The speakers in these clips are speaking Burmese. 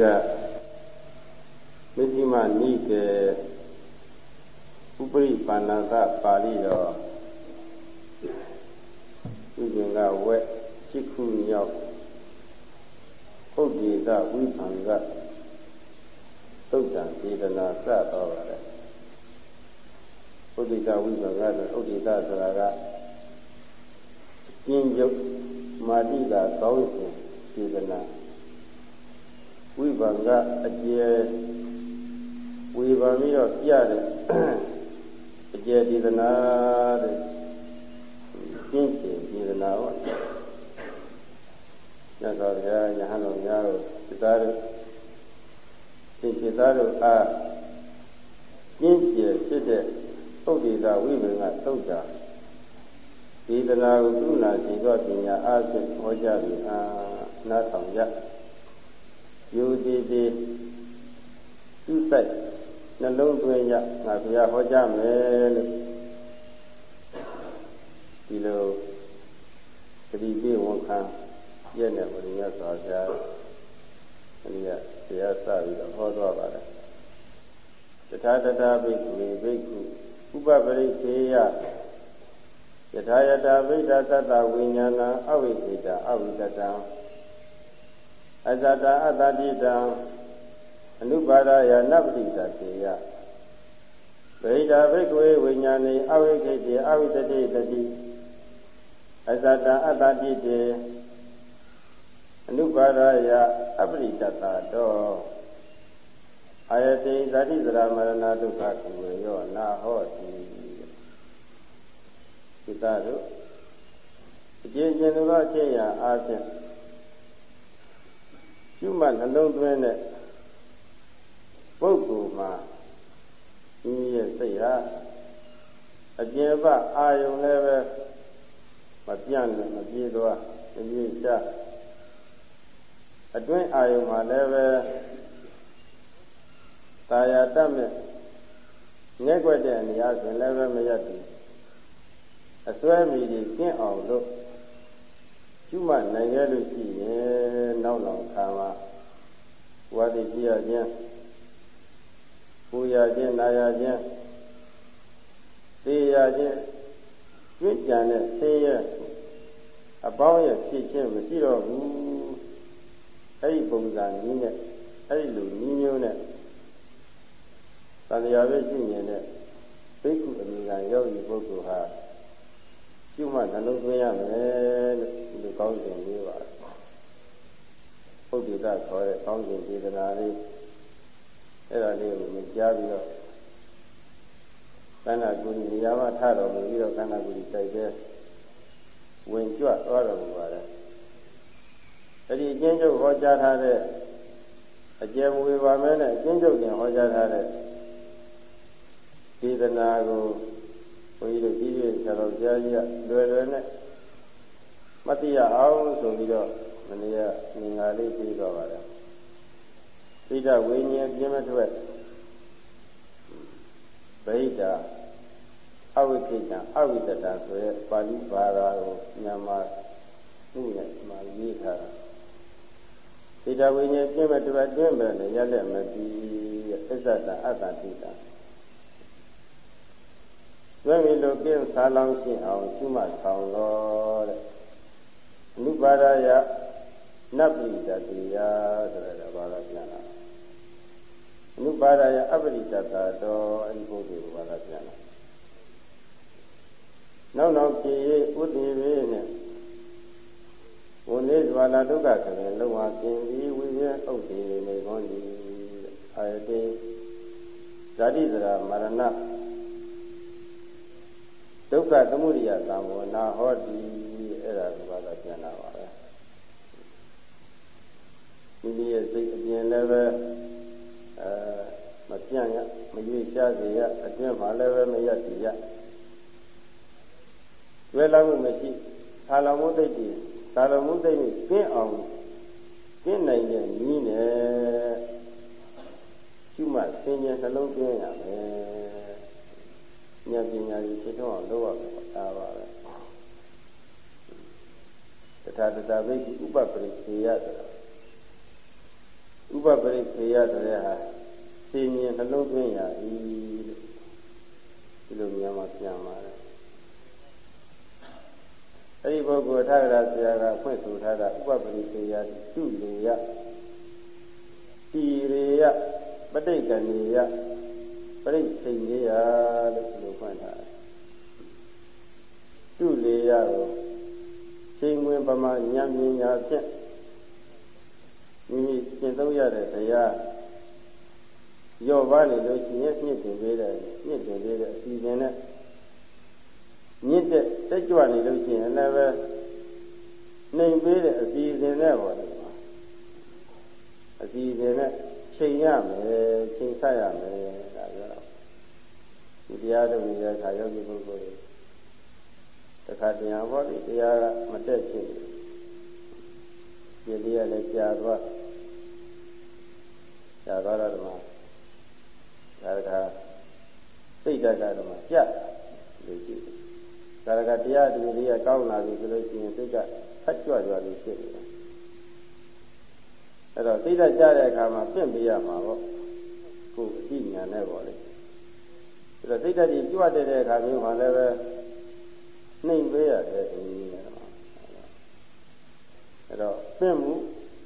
ကမဇ္ဈိမနိကေဥပရိပါဏသပါဠိတော်ဥပင်ကဝက်ရှိခုမြောက်ပုဒ္ဒေသဝိပံကသုတ်တံဒေသနာစတော်ပါတယ်ပုဒ္ဒေသဝိပံကဆိုဥဒ္ဒေသဆိုတာကကျင်းကျုပ်မာတိကကောင်းစဉ်ဒေသနာ ဝိပံကအကျယ်ဝေဖန်ပြီးတော့ပြတဲ့အကျယ်ဒေသနာတဲ့ကျင့်ကျင်ဒေသနာဟောညသောဗျာယဟန်တော်များတို့သစ္စာတို့သင်္ကေတတို့အားကျင့်ကျင်ဖြစ်တဲ့ပုဒ်ဒေသဝိပင်ကသုတ်တာဒေသနာကိုကုဏာရှိသောပညာအားဖြင့်ဟောကြားပြီးအာနားဆောင်ကြ ယူတည်တည်သူ့ဆိုင်နှလုံးသွင်းရငါဘုရားဟောကြားမယ်လို့ဒီလိုတတိပိဝန်ခံပြည့်တဲ့ဘုရားစွာဘုရားအဲဒီကတရားစပြီးတော့ဟောသွားပါတယ်တထာတထာဘိက္ခုဘိက္ခုဥပပရိခေယယထာယတာဗိဒ္ဓသတ္တဝိညာဏအဝိသေတအဝိတတံ အဇတအတ္တတိတံအနုပါဒယနပတိတတေယဗိဒာဘိကဝေဝိညာဏေအဝိကိတေအဝိတတိတတိအဇတအတ္တတိတေအနုပါဒယအပရိတတတောအာယတိဇာတိဇရာမရဏဒုက္ခကုဝေယောနာဟောတိစိတ္တတို့အကျဉ်းချင်းသောအချင်းရာအားဖြင့် ရှုမှတ်နှလုံးသွင်းတဲ့ပုဂ္ဂိုလ်မှာဒီရဲ့စိတ်ဟာအကျဉ်းပအာယုံလည်းပဲမပြန့်နဲ့မပြေးသွားမပြေးချအတွင်းအာယုံမှာလည်းပဲတာယာတတ်မဲ့ငဲ့ွက်တဲ့နေရာဆိုလည်းပဲမရဘူးအစွဲမိတွေကျင့်အောင်လို့ ကျွမနိုင်ရလို့ရှိရင်နောက်နောက်ခါမှာဝါဒီကြည့်ရခြင်းပူရခြင်းနာရခြင်းသိရခြင်းကြွကြံတဲ့ဆင်းရဲအပေါင်းရဲ့ဖြစ်ခြင်းမရှိတော့ဘူးအဲ့ဒီပုံစံနည်းနဲ့အဲ့ဒီလိုနည်းမျိုးနဲ့သံဃာပဲရှိနေတဲ့ဘိက္ခုအမိကယောဂီပုဂ္ဂိုလ်ဟာ ကျွမှနှလုံးသွင်းရမယ်လို့ဒီလိုကောင်းစဉ်လေးပါပုဒ္ဒေတခေါ်တဲ့ကောင်းစဉ်ဒေသနာလေးအဲ့ဒါလေးကိုမကြားပြီးတော့ကန္နာကုဏီနေရာမှာထတော်မူပြီးတော့ကန္နာကုဏီတိုက်တဲ့ဝင်ကြွသွားတော်မူပါတယ်အဲ့ဒီအကျဉ်းချုပ်ဟောကြားထားတဲ့အကျယ်ဝေပါမဲနဲ့အကျဉ်းချုပ်တင်ဟောကြားထားတဲ့ဒေသနာကို ဘုန်းကြီးတို့ကြီးကြီးဆရာတော်ဘုရားကြီးကလွယ်လွယ်နဲ့မသိရအောင်ဆိုပြီးတော့မနေ့ကငါလေးပြီးတော့ပါတယ်ဣဒဝိညာဉ်ပြင်းမထွက်ဗိဒာအဝိကိတံအဝိတတံဆိုရဲပါဠိဘာသာကိုမြန်မာသူ့နဲ့မှရေးထားတာဣဒဝိညာဉ်ပြင်းမထွက်တွင်းပဲနဲ့ရက်လက်မပြီးအစ္ဆတအတ္တတိတံ သွဲမီလိုကင်းစားလောင်းရှင်းအောင်ရှုမှတ်ဆောင်တော်တဲ့အနုပါဒယနပ္ပိတတိယဆိုရတဲ့ဘာသာပြန်လာအနုပါဒယအပ္ပိတတတော်အဲ့ဒီပုဂ္ဂိုလ်ကဘာသာပြန်လာနောက်နောက်ကြည်ဥတည်လေးနဲ့ဝိနည်းဇဝလာဒုက္ခဆိုရင်လုံးဝကျင်ပြီးဝိဉ္ဇဥဒ္ဒေနေကောင်းဒီအာယတိဇာတိဇရာမရဏ ဒုက္ခသမုဒိယသံဃောနာဟောတိအဲ့ဒါကဘာသာပြန်လာပါပဲမိမိရဲ့စိတ်အပြင်လည်းပဲအဲမပြန့်ရမရွေ့ရှားစေရအတွင်းမှာလည်းပဲမရစီရကျွဲလာမှုမရှိသာလမှုသိတိသာလမှုသိတိကျင့်အောင်ကျင့်နိုင်တဲ့နည်းနဲ့ကျุမဆင်ញနှလုံးသွင်းရမယ် ဉာဏ်ပညာကြီးဖြစ်တော့အောင်လုပ်ရမယ်ဒါပါပဲတထာတထာဘိက္ခုဥပပရိသေယဆိုတာဥပပရိခေယဆိုတဲ့ဟာသိမြင်နှလုံးသွင်းရ၏ဒီလိုများမှပြန်ပါတယ်အဲ့ဒီပုဂ္ဂိုလ်ထာဂရဆရာကဖွင့်ဆိုထားတာဥပပရိခေယတုလေယတိရေယပဋိက္ခဏေယ ပရိစိန်လေးရလို့ဒီလိုဖွင့်ထားတယ်တုလေယကိုချိန်ဝင်ပမာဉာဏ်ပညာဖြင့်မိမိကျင့်သုံးရတဲ့တရားရော့ပါနေလို့ရှိရင်မြင့်တင်ပေးတယ်မြင့်တင်ပေးတဲ့အစီအစဉ်နဲ့မြင့်တဲ့တက်ကြွနေလို့ရှိရင်လည်းပဲနှိမ်ပေးတဲ့အစီအစဉ်နဲ့ပေါ့လေအစီအစဉ်နဲ့ချိန်ရမယ်ချိန်ဆက်ရမယ်ဒါပြောတော့ ဒီတရားတော်ကြီးရဲ့ခါယောဂီပုဂ္ဂိုလ်တွေတခါတရားဟောဒီတရားကမတက်ဖြစ်ဘူးဒီတရားလည်းကြာသွားကြာသွားတော့ဒီမှာဒါကစိတ်ဓာတ်ကတော့ကြက်လို့ရှိတယ်ဒါကတရားဒီလေးကကောင်းလာပြီဆိုလို့ရှိရင်စိတ်ကဖတ်ကြွကြွလေးဖြစ်နေတာအဲ့တော့စိတ်ဓာတ်ကြတဲ့အခါမှာပြင့်ပြရမှာပေါ့ကိုယ်အသိဉာဏ်နဲ့ပေါ့လေ အဲ့တော့စိတ်ဓာတ်ကြီးကြွတဲ့တဲ့အခါမျိုးမှာလည်းပဲနှိမ်ပေးရတယ်ဒီနည်းနဲ့အဲ့တော့ပြင့်မှု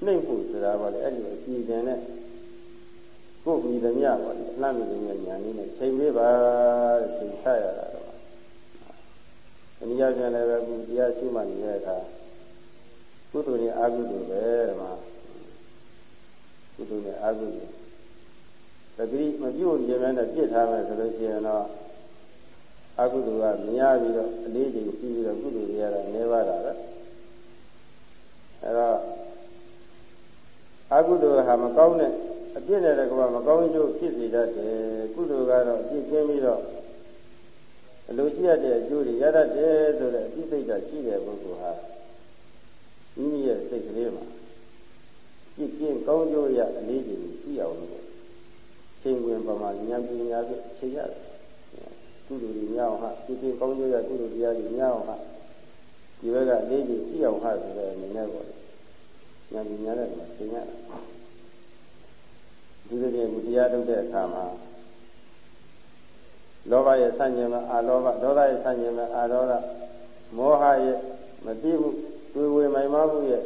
နှိမ်မှုဆိုတာပေါ့လေအဲ့ဒီအကြည့်တင်နဲ့ကိုယ်မိသမျှပေါ့လေအလှမ်းမိသမျှညာနည်းနဲ့ချိန်ပေးပါချိန်ချရတာတော့အနည်းအားဖြင့်လည်းပဲအခုတရားရှိမှနေတဲ့အခါကုသိုလ်နဲ့အကုသိုလ်ပဲဒီမှာကုသိုလ်နဲ့အကုသိုလ် တတိမပြုတ်ခြင်းနဲ့ပြစ်ထားမယ်ဆိုလို့ရှိရင်တော့အကုသိုလ်ကမြင်ရပြီးတော့အလေးချိန်ရှိပြီးတော့ကုသိုလ်တွေကတော့နည်းပါတာပဲအဲတော့အကုသိုလ်ဟာမကောင်းတဲ့အပြစ်နဲ့လည်းကမကောင်းကျိုးဖြစ်စေတတ်တယ်ကုသိုလ်ကတော့အပြစ်ကျင်းပြီးတော့အလိုရှိရတဲ့အကျိုးတွေရတတ်တယ်ဆိုတဲ့အသိစိတ်ဓာတ်ရှိတဲ့ပုဂ္ဂိုလ်ဟာမိမိရဲ့စိတ်ကလေးမှာကြည့်ကျင်ကောင်းကျိုးရအလေးကြီးရှိအောင်လို့ ချိန်ဝင်ပမာဉာဏ်ပညာဖြင့်ချိန်ရတယ်ကုသိုလ်တွေများအောင်ဟာကြည့်ကျင်ကောင်းကျိုးရကုသိုလ်တရားတွေများအောင်ဟာဒီဘက်ကအလေးကြီးရှိအောင်ဟာဆိုတဲ့အနေနဲ့ပေါ့လေဉာဏ်ပညာနဲ့ချိန်ရတာဒီလိုတွေတရားထုတ်တဲ့အခါမှာလောဘရဲ့ဆန့်ကျင်မဲ့အာလောဘဒေါသရဲ့ဆန့်ကျင်မဲ့အာဒေါသမောဟရဲ့မသိမှုတွေ့ဝေမိုင်မမှုရဲ့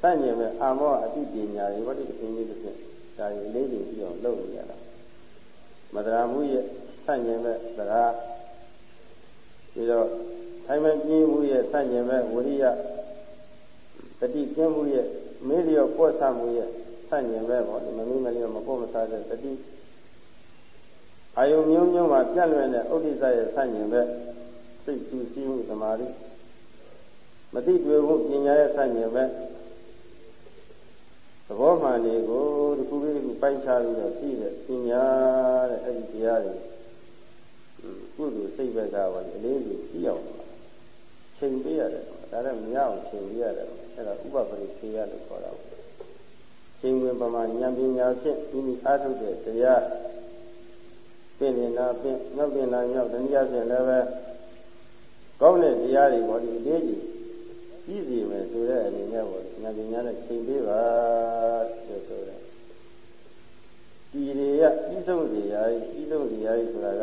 ဆန့်ကျင်မဲ့အာမောအတိပညာတွေဘာတိအင်းကြီးတစ်ဖြစ် ဒါရီလေးတွေပြီးအောင်လုပ်နေရတာမတရာမှုရဲ့ဆန့်ကျင်မဲ့သရာပြီးတော့ထိုင်မပြင်းမှုရဲ့ဆန့်ကျင်မဲ့ဝရိယတတိကျင်းမှုရဲ့မေးလျော့ပွက်ဆမှုရဲ့ဆန့်ကျင်မဲ့ပေါ့ဒီမမီးမလျော့မပေါ့မစားတဲ့တတိအာယုံမျိုးမျိုးမှာပြန့်လွင့်တဲ့ဥဒိစ္စရဲ့ဆန့်ကျင်ဘက်စိတ်သူစည်းမှုသမာဓိမသိတွေ့မှုပညာရဲ့ဆန့်ကျင်ဘက်သ ဘောမှန်လေးကိုဒီခုလေးခုပိုင်းခြားပြီးတော့ပြီးတဲ့ပညာတဲ့အဲ့ဒီတရားတွေကုသိုလ်စိတ်ဘက်ကပါလေအလေးကြီးပြီးအောင်ချိန်ပေးရတယ်ဒါလည်းမရအောင်ချိန်ပေးရတယ်အဲ့ဒါဥပပရိသေယလို့ခေါ်တာချိန်ဝင်ပမာဉာဏ်ပညာဖြင့်ဒီနည်းအားထုတ်တဲ့တရားပြင့်နေတာပြင့်ညောက်တင်တာညောက်တနည်းအားဖြင့်လည်းပဲကောင်းတဲ့တရားတွေပေါ်ဒီအသေးကြီး ပြီးစီမယ်ဆိုတဲ့အနေနဲ့ပေါ့ဉာဏ်ပညာနဲ့ချိန်ပေးပါဆိုဆိုတယ်ဒီတွေရပြီးဆုံးစီရာပြီးဆုံးစီရာဆိုတာက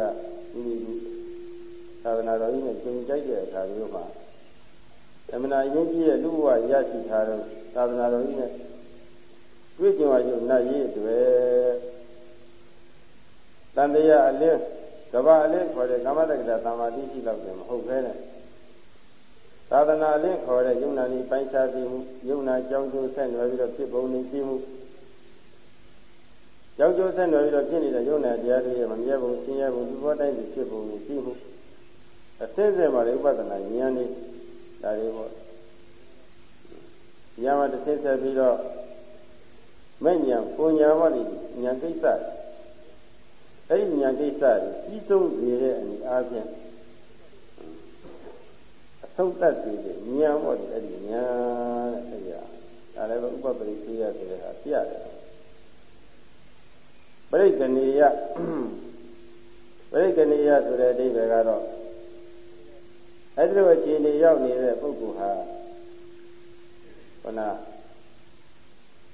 ဒီဒီသာသနာတော်ကြီးနဲ့ကျုံကြိုက်တဲ့အခါမျိုးမှာသမဏယဉ်ကြီးရဲ့လူဘဝရရှိထားတဲ့သာသနာတော်ကြီးနဲ့တွေ့ကြုံရရုံနဲ့ရည်အတွက်တန်တရားအလင်းကဘာအလင်းခေါ်တဲ့ကာမတက္ကတာသမာဓိရှိလောက်တယ်မဟုတ်ပဲနဲ့ သာသနာအလင်းခေါ်တဲ့ယုံနာဤပိုင်းခြားပြီးမှုယုံနာကြောင်းကျိုးဆက်နွယ်ပြီးတော့ဖြစ်ပုံနေပြီးမှုကြောင်းကျိုးဆက်နွယ်ပြီးတော့ဖြစ်နေတဲ့ယုံနာတရားတွေရဲ့မမြဲပုံရှင်းရပုံဒီဘောတိုင်းဖြစ်ပုံနေပြီးမှုအစစ်စစ်မှာဥပဒနာဉာဏ်នេះဒါတွေပေါ့ဉာဏ်မှာတစ်စစ်ဆက်ပြီးတော့မဲ့ဉာဏ်ကိုဉာဏ်မှဒီဉာဏ်ကိစ္စအဲ့ဒီဉာဏ်ကိစ္စကြီးဆုံးစေတဲ့အနေအားဖြင့်အ ဆုံးသတ်စေတဲ့ဉာဏ်ပေါ့ဒီအဲ့ဒီဉာဏ်တဲ့အဲ့ဒီဒါလည်းပဲဥပပရိသေယဆိုတဲ့ဟာပြရတယ်ပရိက္ခဏီယပရိက္ခဏီယဆိုတဲ့အဓိပ္ပာယ်ကတော့အဲ့ဒီလိုအခြေအနေရောက်နေတဲ့ပုဂ္ဂိုလ်ဟာခဏ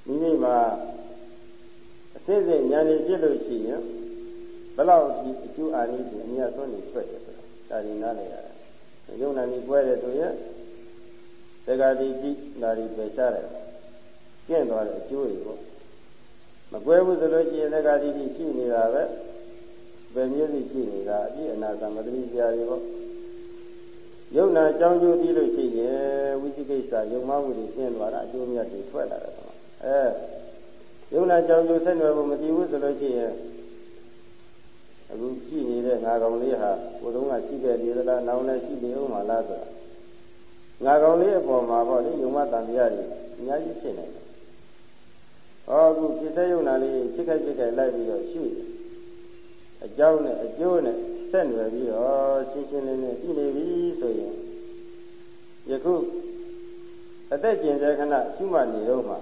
မိမိမှာစစ်စစ်ဉာဏ်နေဖြစ်လို့ရှိရင်ဘလောက်ဒီအကျိုးအာနိသင်အမြတ်ဆုံးနေထွက်တယ်ဆိုတာဒါဒီနားလည်ရတ ယ်ယုံနာနေပွဲတယ်ဆိုရင်တက္ကတိတိဒါဒီပဲရှားတယ်ကျင့်သွားတဲ့အကျိုးတွေပေါ့မကွဲဘူးဆိုလို့ရှိရင်တက္ကတိတိရှိနေတာပဲဘယ်မျိုးစီရှိနေတာအပြည့်အနာသမတိပြာတွေပေါ့ယုံနာကြောင်းကျိုးပြီးလို့ရှိရင်ဝိသိကိစ္စယုံမှမှုတွေရှင်းသွားတာအကျိုးမြတ်တွေထွက်လာတယ်ဆိုအဲယုံနာကြောင်းကျိုးဆက်နွယ်ဖို့မတည်ဘူးဆိုလို့ရှိရင် အခုရှိနေတဲ့ငါကောင်လေးဟာကိုယ်တုံးကရှိခဲ့သေးသလားနောက်လည်းရှိနေဦးမှာလားဆိုတာငါကောင်လေးအပေါ်မှာပေါ့လေယုံမတန်တရားတွေအများကြီးဖြစ်နေတယ်ဟောအခုဖြစ်တဲ့ယုံနာလေးချစ်ခိုက်ချစ်ခိုက်လိုက်ပြီးတော့ရှိတယ်အကြောင်းနဲ့အကျိုးနဲ့ဆက်နွယ်ပြီးတော့ရှင်းရှင်းလင်းလင်းပြီးနေပြီဆိုရင်ယခုအသက်ကျင်တဲ့ခဏရှိမှနေတော့မှ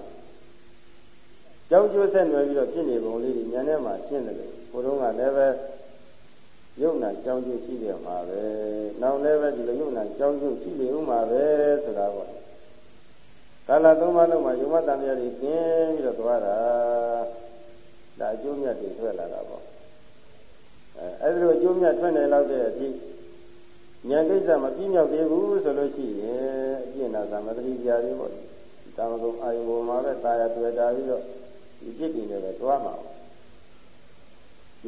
ကြောင်းကျိုးဆက်နွယ်ပြီးတော့ဖြစ်နေပုံလေးတွေဉာဏ်ထဲမှာရှင်းတယ်လို့ဘုရုံးကလည်းပဲ ယုံနာကြောင်းကျိုးရှိတယ်မှာပဲနောက်လည်းပဲဒီလိုယုံနာကြောင်းကျိုးရှိနေဦးမှာပဲဆိုတာပေါ့ကာလသုံးပါးလုံးမှာယုံမတန်တရားတွေကျင်းပြီးတော့သွားတာဒါအကျိုးမြတ်တွေထွက်လာတာပေါ့အဲအဲ့ဒီလိုအကျိုးမြတ်ထွက်နေလောက်တဲ့အထိဉာဏ်ကိစ္စမပြည့်မြောက်သေးဘူးဆိုလို့ရှိရင်အပြည့်နာသမတိပြာတွေပေါ့တာမကုံအာယုံပေါ်မှာပဲတာယာတွေ့တာပြီးတော့ဒီจิตတွေနဲ့ပဲတွားမှာပေါ့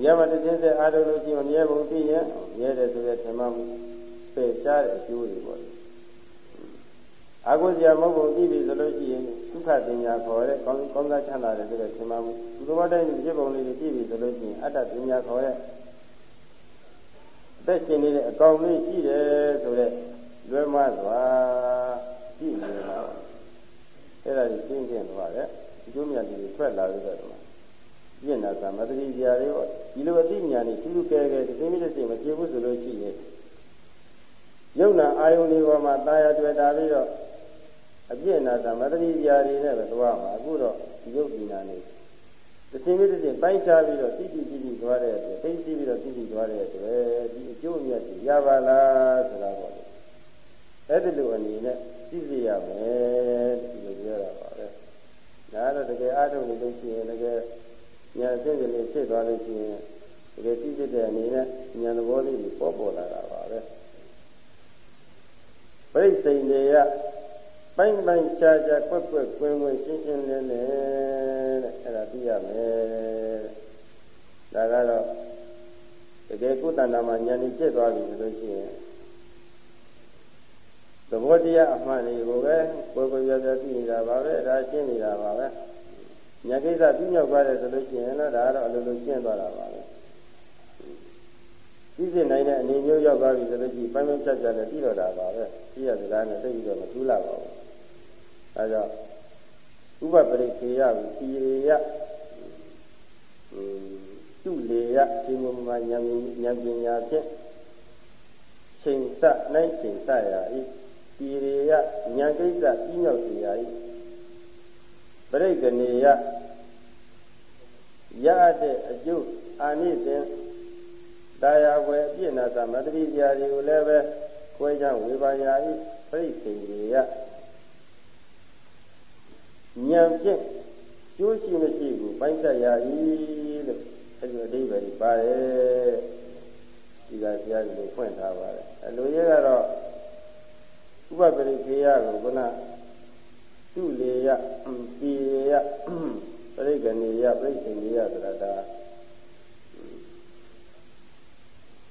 မြတ်မတခြင်းစေအားထုတ်လို့ရှိရင်မြဲပုံသိရင်မြဲတယ်ဆိုတဲ့ဓမ္မမှုပေရှားတဲ့အကျိုးတွေပေါ့အာဟုဇရာမဟုတ်ဘူးသိပြီဆိုလို့ရှိရင်ဒုက္ခပညာခေါ်တဲ့ကောင်းကောင်းစားချမ်းသာတယ်ဆိုတဲ့ဓမ္မမှုဒီလိုတိုင်းဒီဖြစ်ပုံလေးတွေသိပြီဆိုလို့ရှိရင်အတ္တပညာခေါ်တဲ့သက်ရှင်နေတဲ့အကောင်လေးရှိတယ်ဆိုတဲ့လွယ်မစွာရှိနေတာအဲ့ဒါကြီးရှင်းရှင်းသွားတယ်ဒီလိုမြတ်ကြီးထွက်လာပြီးတော့ ပြင့်တာသမတတိပြာတွေပေါ့ဒီလိုအသိဉာဏ်นี่သူကဲကဲဒီသိမိတဲ့စိတ်မပြေဘူးဆိုလို့ရှိရင်ယုံနာအာယုန်ဒီပေါ်မှာတာယာတွေ့တာပြီးတော့အပြင့်နာသမတတိပြာတွေနဲ့ပဲသွားမှာအခုတော့ဒီယုတ်ဒီနာနေသင်္မိတ္တိပိုင်းခြားပြီးတော့တိတိတိတိသွားတဲ့အတွက်သိသိပြီးတော့တိတိသွားတဲ့အတွက်ဒီအကျိုးအမြတ်ကြီးရပါလားဆိုတာပေါ့အဲ့ဒီလိုအနေနဲ့သိစေရမယ်ဒီလိုပြောတာပါပဲဒါတော့တကယ်အားထုတ်နေလို့ရှိရင်တကယ် ညာအစစ်ကလေးဖြစ်သွားလို့ရှိရင်တကယ်သိစစ်တဲ့အနေနဲ့ဉာဏ်သဘောလေးကိုပေါ်ပေါ်လာတာပါပဲပြိစိန်တွေကပိုင်းပိုင်းခြားခြားကွက်ကွက်ကွင်းကွင်းရှင်းရှင်းလင်းလင်းတဲ့အဲ့ဒါသိရမယ်ဒါကတော့တကယ်ကိုယ်တဏ္ဍာမှာဉာဏ်ကြီးဖြစ်သွားပြီဆိုလို့ရှိရင်သဘောတရားအမှန်တွေကိုပဲကိုယ်ကိုယ်ရပြသိနေတာပါပဲဒါရှင်းနေတာပါပဲ ညာကိစ္စပြီးမြောက်သွားတယ်ဆိုလို့ရှိရင်တော့ဒါကတော့အလိုလိုရှင်းသွားတာပါပဲသိစေနိုင်တဲ့အနေမျိုးရောက်သွားပြီဆိုလို့ရှိရင်ပိုင်းပိုင်းဖြတ်ဖြတ်လည်းပြီးတော့တာပါပဲသိရစကားနဲ့သိပြီးတော့မထူးလာပါဘူးအဲကြောင့်ဥပပရိခေယကိုစီရေယသူလေယဒီမမဉာဏ်ဉာဏ်ပညာဖြင့်ချိန်စနိုင်ချိန်စရာဤစီရေယဉာဏ်ကိစ္စပြီးမြောက်စေရာဤ ပရိကနေယရတဲ့အကျိုးအာနိသင်တာယာဝယ်အပြည့်နာသမတတိပြာတွေကိုလည်းပဲခွဲခြားဝေဘာယာဤပရိသေယဉာဏ်ဖြင့်ကျိုးရှိမရှိကိုပိုင်းသက်ရ၏လို့အဲဒီအဓိပ္ပာယ်ပါတယ်ဒီကဆရာကြီးကိုဖွင့်ထားပါတယ်အလိုရကတော့ဥပပရိခေယကိုခုန သူလေယពីယပရိကနေယပရိသေနေယဆိုတာဒါ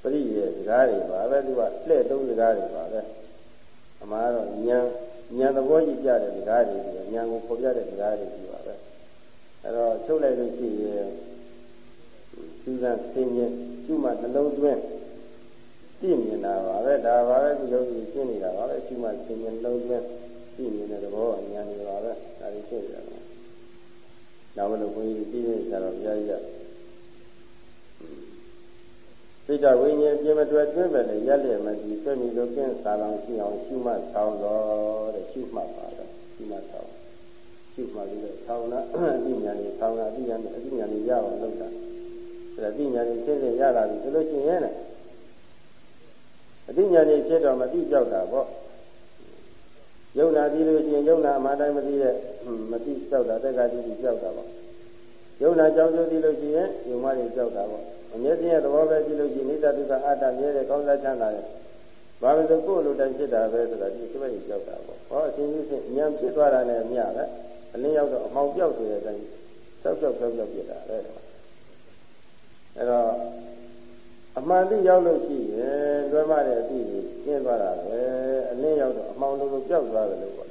ပရိရဲ့စကားတွေပါပဲသူကလှဲ့သုံးစကားတွေပါပဲအမှားတော့ဉာဏ်ဉာဏ်သဘောကြီးပြတဲ့စကားတွေဉာဏ်ကိုဖော်ပြတဲ့စကားတွေကြီးပါပဲအဲတော့ချုပ်လိုက်လို့ရှိရင်သူကဆင်းရဲသူ့မှာနှလုံးသွင်းသိမြင်တာပါပဲဒါပါပဲဒီလိုကြီးရှင်းနေတာပါပဲသူ့မှာဆင်းရဲနှလုံးသွင်း သိမြင်တဲ့သဘောဉာဏ်တွေပါပဲဒါတွေရှင်းနေတာပါနောက်မလို့ဘုန်းကြီးပြည့်နေကြတော့ဘုရားကြီးကစိတ်တဝိညာဉ်ပြင်မတွေ့တွင်းပဲလေရက်လျက်မကြည့်တွေ့မိလို့ကင်းစာလောင်ရှိအောင်ရှုမှတ်ဆောင်တော့တဲ့ရှုမှတ်ပါတော့ရှုမှတ်ဆောင်ရှုမှတ်ပြီးတော့ဆောင်းတာအသိဉာဏ်ကြီးဆောင်းတာအသိဉာဏ်နဲ့အသိဉာဏ်ကြီးရအောင်လုပ်တာအဲဒါအသိဉာဏ်ကြီးရှင်းရှင်းရလာပြီဆိုလို့ရှိရင်လည်းအသိဉာဏ်ကြီးဖြစ်တော့မသိကြောက်တာပေါ့ ယုံနာပြီးလို့ရှိရင်ယုံနာအမှန်တိုင်းမသိတဲ့မသိကြောက်တာတက္ကတိကြောက်တာပေါ့ယုံနာကြောင့်ကြည့်လို့ရှိရင်ယုံမတွေကြောက်တာပေါ့အမျက်စင်းရဲ့သဘောပဲကြည့်လို့ရှိရင်နိစ္စဒုက္ခအတ္တမြဲတဲ့ကောင်းစားချမ်းသာတဲ့ဘာလို့ဆိုကိုယ်လိုတိုင်းဖြစ်တာပဲဆိုတာဒီစိတ်ကြောက်တာပေါ့ဟောအရှင်ကြီးချင်းဉာဏ်ဖြစ်သွားတာနဲ့အမျှပဲအလင်းရောက်တော့အမောင်ပြောက်ဆိုတဲ့အတိုင်းဆောက်ဆောက်ဆောက်ဆောက်ဖြစ်တာပဲအဲ့တော့ အမှန်တိရောက်လို့ရှိရင်လွဲမတဲ့အသည့်ကိုကျင်းသွားတာပဲအလင်းရောက်တော့အမှောင်လိုလိုပြောက်သွားတယ်လို့ပေါ့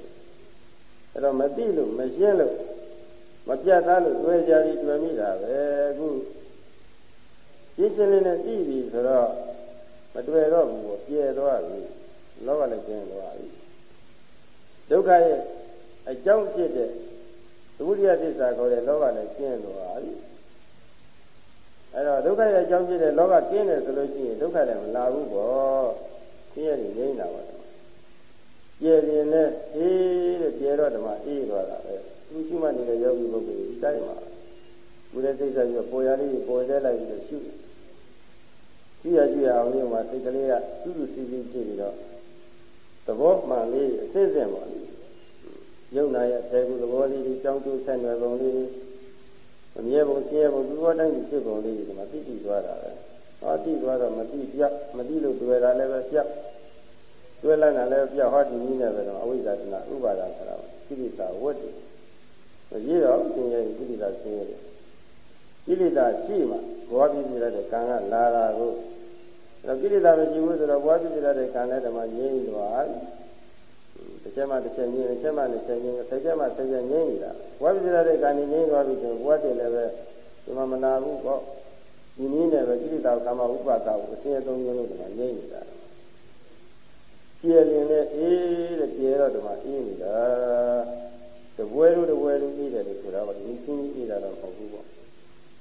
အဲ့တော့မသိလို့မရှင်းလို့မပြတ်သားလို့တွေ့ကြပြီးတွေ့မိတာပဲအခုရှင်းရှင်းလေးနဲ့သိပြီဆိုတော့မတွေ့တော့ဘူးပေါ့ပြဲသွားပြီလောကလည်းကျင်းသွားပြီဒုက္ခရဲ့အကြောင်းဖြစ်တဲ့သမုဒိယသစ္စာခေါ်တဲ့လောကလည်းကျင်းသွားပြီ အဲ့တော့ဒုက္ခရဲ့အကြောင်းဖြစ်တဲ့လောကကျင်းတယ်ဆိုလို့ရှိရင်ဒုက္ခလည်းမလာဘူးပေါ့ရှင်းရည်ငြိမ်းတာပါကျယ်ရင်လည်းအေးတဲ့ကျယ်တော့ဓမ္မအေးသွားတာပဲသူရှိမှနေတဲ့ယောဂီပုဂ္ဂိုလ်ဒီတိုင်းမှာဘုရားသိစ္စာပြီးပေါ်ရလေးပေါ်သေးလိုက်ပြီးတော့ရှုကြည့်ရကြည့်ရအောင်လို့မှစိတ်ကလေးကသူ့သူစီစီဖြစ်ပြီးတော့သဘောမှန်လေးအစစ်စစ်ပါလိယုံနာရဲ့အထေကူသဘောလေးဒီကြောင်းကျိုးဆက်နွယ်ပုံလေး အမြဲပုံရှင်းရပုံသူ့ဘောတိုင်းဖြစ်ပုံလေးဒီမှာသိသိသွားတာပဲဟောသိသွားတော့မသိပြမသိလို့တွေ့တာလည်းပဲပြတွေ့လိုက်တာလည်းပြဟောဒီနည်းနဲ့ပဲတော့အဝိဇ္ဇာတနာဥပါဒဆိုတာကိရိတာဝတ္တိမကြီးတော့သင်ရဲ့ကိရိတာဆင်းရဲတယ်ကိရိတာရှိမှဘောပြည့်ပြတဲ့ကံကလာတာကိုအဲ့ကိရိတာမရှိဘူးဆိုတော့ဘောပြည့်ပြတဲ့ကံလည်းဓမ္မငြိမ့်သွား တစ်ချက်မှတစ်ချက်ငြိမ့်တစ်ချက်မှတစ်ချက်ငြိမ့်တစ်ချက်မှတစ်ချက်ငြိမ့်နေတာဘောပြည့်ပြတဲ့ကံငြိမ့်သွားပြီဆိုဘောတည်းလည်းပဲဒီမှာမနာဘူးပေါ့ဒီနည်းနဲ့ပဲကိရိတာကမ္မဥပါဒကိုအစဉ်အသုံးမျိုးလို့ဓမ္မငြိမ့်နေတာကျယ်ရင်လည်းအေးတဲ့ကျယ်တော့ဓမ္မအေးနေတာတပွဲလို့တပွဲလို့အေးတယ်လို့ဆိုတာကဒီရှင်းအေးတာတော့မဟုတ်ဘူးပေါ့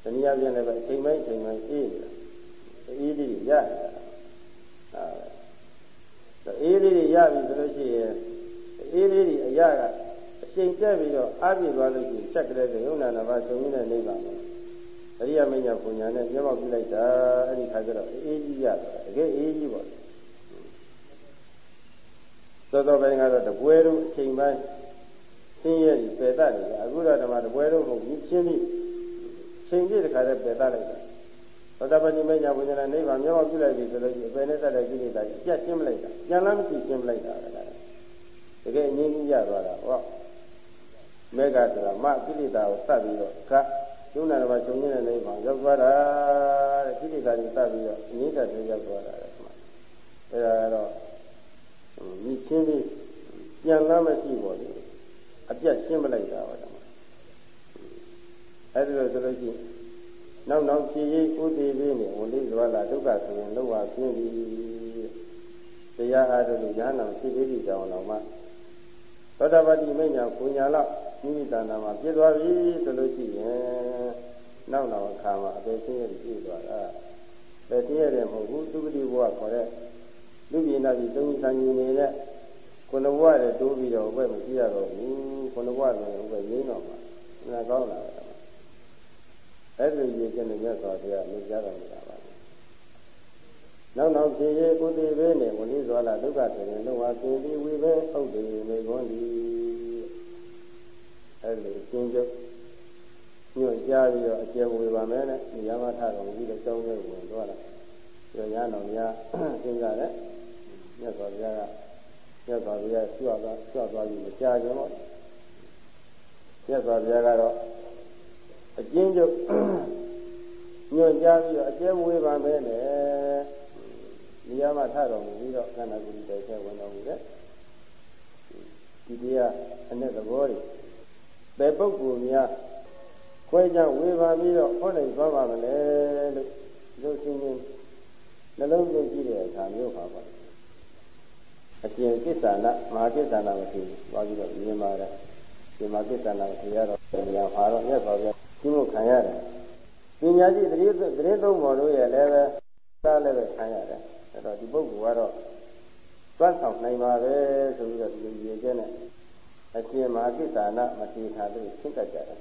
တနည်းအားဖြင့်လည်းအချိန်ပိုင်းအချိန်ပိုင်းအေးနေတာအေးလေးရနေတာဟာအေးလေးရပြီဆိုလို့ရှိရင် အေးလေးတွေအရာကအချိန်တက်ပြီးတော့အပြည့်သွားလို့ရှိရင်ချက်ကလေးကယုံနာနာပါသုံးနေတဲ့နိဗ္ဗာန်မှာအရိယမညာပူညာနဲ့မျက်မှောက်ပြုလိုက်တာအဲ့ဒီခါကျတော့အေးကြီးရတကယ်အေးကြီးပေါ့သောသောပိုင်းကတော့တပွဲတို့အချိန်ပိုင်းရှင်းရဲ့ပယ်တတ်တယ်အခုတော့ဓမ္မတပွဲတို့မဟုတ်ဘူးရှင်းပြီးချိန်ပြည့်တခါတည်းပယ်တတ်လိုက်တာသောတာပတိမညာဝိညာဏနိဗ္ဗာန်မြောက်ပြုလိုက်ပြီဆိုလို့ရှိရင်ပယ်နဲ့တတ်တဲ့ကိလေသာကြီးပြတ်ရှင်းမလိုက်တာပြန်လာမရှိရှင်းမလိုက်တာက တကယ်အငြင်းကြီးရသွားတာဟောမေဃဆိုတာမကိလေသာကိုသတ်ပြီးတော့ကယုံနာတော်မှာချုပ်ရင်းတဲ့နိဗ္ဗာန်ရောက်သွားတာတဲ့ကိလေသာတွေသတ်ပြီးတော့အငြင်းတက်တဲ့ရောက်သွားတာတဲ့အဲဒါကတော့ဒီချင်းလေးပြန်လာမရှိပါဘူးအပြတ်ရှင်းမလိုက်တာပါတော့အဲဒီလိုဆိုလို့ရှိရင်နောက်နောက်ဖြည့်ရေးဥတည်ပြီးနေဝလိဇဝလာဒုက္ခဆိုရင်လောကပြင်းပြီးတရားအားထုတ်လို့ဉာဏ်တော်ဖြစ်ပြီးကြောင်းတော်မှာ သောတာပတိမိညာပူညာလောက်မိမိတဏ္ဍာမှာပြည့်သွားပြီဆိုလို့ရှိရင်နောက်နောက်အခါမှာအပေရှင်းရပြည့်သွားတာပဲရှင်းရတယ်မဟုတ်ဘူးသူပတိဘဝခေါ်တဲ့လူပြည်နာပြည်သုံးဆံယူနေတဲ့ခုနဘဝတည်းတိုးပြီးတော့ဘယ်မရှိရတော့ဘူးခုနဘဝဆိုရင်ဘယ်ရင်းတော့မှာနာကောင်းလာတယ်အဲ့ဒီရေကျတဲ့မြတ်စွာဘုရားမြင်ကြတော်မူတာပါ နောက်နောက်ဖြည့်ရေကုသိဘေးနဲ့ဝိဇ္ဇဝလာဒုက္ခဆိုရင်လောကသင်ပြီးဝိဘေဟုတ်တယ်မေခွန်းဒီအဲ့ဒီအချင်းချုပ်ညွှန်ကြားပြီးတော့အကျယ်ဝေပါမယ်နဲ့ဒီရမထတော်ပြီးတော့ကျောင်းထဲဝင်သွားတာပြောရအောင်များသင်ကြတယ်မြတ်စွာဘုရားကမြတ်စွာဘုရားကြွသွားကြွသွားပြီးမကြားကြတော့မြတ်စွာဘုရားကတော့အကျဉ်းချုပ်ညွှန်ကြားပြီးတော့အကျဲဝေးပါမယ်နဲ့ နေရာမှာထတော်မူပြီးတော့ခန္ဓာကိုယ်တိုင်ထဲဝင်တော်မူတဲ့ဒီတရားအနဲ့သဘောတွေဘယ်ပုဂ္ဂိုလ်များခွဲခြားဝေဖန်ပြီးတော့ဟောနိုင်သွားပါမလဲလို့လို့ရှင်းရှင်းနှလုံးသွင်းကြည့်တဲ့အခါမျိုးပါပါအရှင်ကိစ္ဆာနမဟာကိစ္ဆာနမဖြစ်ဘူးသွားပြီးတော့မြင်ပါတယ်ဒီမှာကိစ္ဆာနကိုရတော့ဉာဏ်ပါတော့မြတ်စွာဘုရားကျင့်လို့ခံရတယ်ပညာရှိတရေတရေသုံးပေါ်လို့ရလည်းပဲသားလည်းပဲခံရတယ် အဲ့တော့ဒီပုဂ္ဂိုလ်ကတော့သွတ်ဆောင်နိုင်ပါပဲဆိုပြီးတော့ဒီလိုရည်ချက်နဲ့အရှင်မဟာကိစ္ဆာနမထေရတို့ရှင်းတတ်ကြတယ်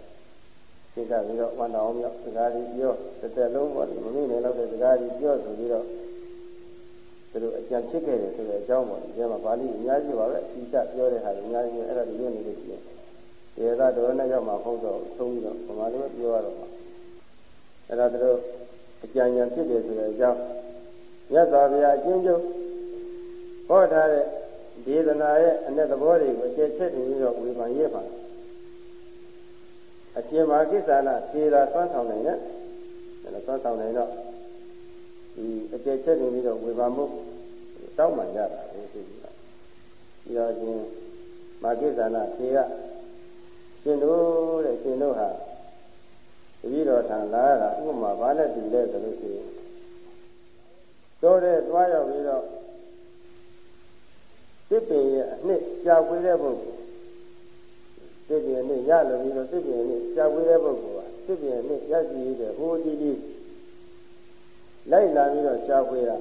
ရှင်းတတ်ပြီးတော့ဝန်တော်အောင်မြောက်စကားကြီးပြောတစ်သက်လုံးပေါ့မမိနေတော့တဲ့စကားကြီးပြောဆိုပြီးတော့သူတို့အကြံဖြစ်ခဲ့တယ်ဆိုတဲ့အကြောင်းပေါ့ဒီထဲမှာပါဠိအများကြီးပါပဲအတိအကျပြောတဲ့ဟာအများကြီးအဲ့ဒါဒီလိုနေလို့ရှိရင်တဒီကတော်နဲ့ရောက်မှာဟုတ်တော့သုံးပြီးတော့ဗမာလိုပြောရတော့မှာအဲ့ဒါတို့အကြံဉာဏ်ဖြစ်တယ်ဆိုတဲ့အကြောင်း မြတ်စွာဘုရားအချင်းချုပ်ဟောထားတဲ့ဒေသနာရဲ့အ내သဘောတွေကိုအကျယ်ချက်ပြီးတော့ဝေဖန်ရေးပါအရှင်မာကိစ္ဆာနာခြေသာသွမ်းဆောင်နိုင်တဲ့အဲ့ဒါသွမ်းဆောင်နိုင်တော့ဒီအကျယ်ချက်ပြီးတော့ဝေဖန်မှုတောင်းပန်ကြတာကိုသိပြီလားပြီးတော့ရှင်မာကိစ္ဆာနာခြေကရှင်တို့တဲ့ရှင်တို့ဟာတပည့်တော်ထံလာရတာဥပမာဘာနဲ့တူလဲဆိုလို့ရှိရင် တို့တဲ့သွားရောက်ပြီးတော့တစ်ပင်ရဲ့အနှစ်ကြာခွေးတဲ့ပုဂ္ဂိုလ်တစ်ပင်အနှစ်ရလို့ပြီးတော့တစ်ပင်အနှစ်ကြာခွေးတဲ့ပုဂ္ဂိုလ်ကတစ်ပင်အနှစ်ရရှိရတဲ့ဟိုတီတီလိုက်လာပြီးတော့ကြာခွေးတာ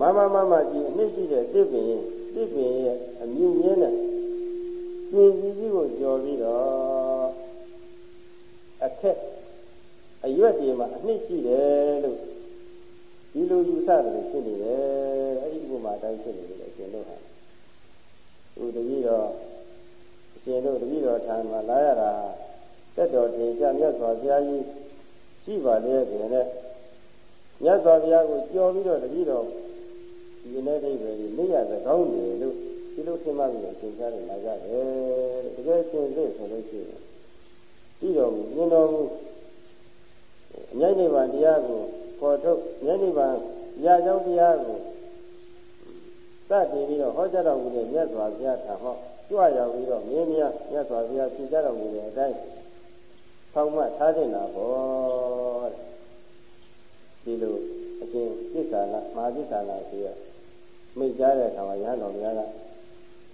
မမမမကြီးအနှစ်ရှိတဲ့တစ်ပင်တစ်ပင်ရဲ့အမြင့်ရင်းနဲ့ပြင်ကြီးကြီးကိုကြော်ပြီးတော့အခက်အရွက်တွေမှာအနှစ်ရှိတယ်လို့ ဒီလိုယူဆတယ်ဖြစ်နေတယ်အဲ့ဒီဥပမာတိုင်းဖြစ်နေတယ်အရှင်တို့ဟာသူတတိတော့အရှင်တို့တတိတော်ထံမှာလာရတာတက်တော်တင်ကြမြတ်စွာဘုရားကြီးရှိပါလေဆိုရင်မြတ်စွာဘုရားကိုကြော်ပြီးတော့တတိတော်ဒီနေ့အိဗယ်ကြီးနေရသကောင်းတယ်လို့ဒီလိုသင်မှပြီးသင်ကြားနေလာကြတယ်တကယ်ရှင်သိဆိုလို့ရှိရင်ပြီးတော်မူမြင်တော်မူအမြိုက်နိဗ္ဗာန်တရားကို ပေါ်ထုတ်ဉာဏ်နိဗ္ဗာန်ရကြောင်းတရားကိုစတင်ပြီးတော့ဟောကြားတော်မူတဲ့မြတ်စွာဘုရားထာဟောကြွရောက်ပြီးတော့မြင်းများမြတ်စွာဘုရားဖြေကြတော်မူတဲ့အတိုင်းဆောင်းမှထားတင်တာပေါ့ဒီလိုအရှင်ပြစ္ဆာနာမဟာပြစ္ဆာနာဆိုရမိတ်ကြားတဲ့အခါမှာရဟန်းတော်များက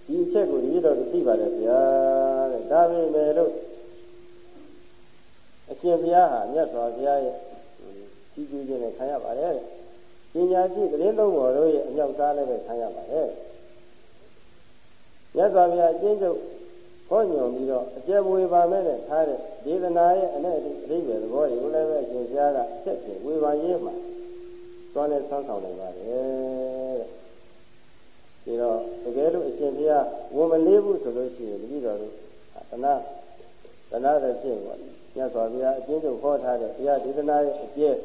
ဒီအချက်ကိုဒီတော်သိပါတယ်ဗျာတဲ့ဒါပေမဲ့လို့အရှင်ဘုရားဟာမြတ်စွာဘုရားရဲ့ ကြီးကျူးခြင်းနဲ့ခံရပါတယ်တဲ့ပညာရှိသတင်းလုံးတော်တို့ရဲ့အမြောက်သားလည်းပဲခံရပါတယ်မြတ်စွာဘုရားအကျဉ်းချုပ်ဟောညွန်ပြီးတော့အကျယ်ဝေပါမဲ့နဲ့ထားတဲ့ဒေသနာရဲ့အ내အဓိပ္ပာယ်သဘောတွေကိုလည်းပဲအရှင်ဘုရားကအချက်ချင်းဝေပါရေးမှာသွားလဲဆန်းဆောင်နိုင်ပါတယ်တဲ့ဒီတော့တကယ်လို့အရှင်ဘုရားဝန်မလေးဘူးဆိုလို့ရှိရင်တတိတော်တို့တဏတဏတဲ့ဖြစ်ပါမြတ်စွာဘုရားအကျဉ်းချုပ်ဟောထားတဲ့တရားဒေသနာရဲ့အကျယ်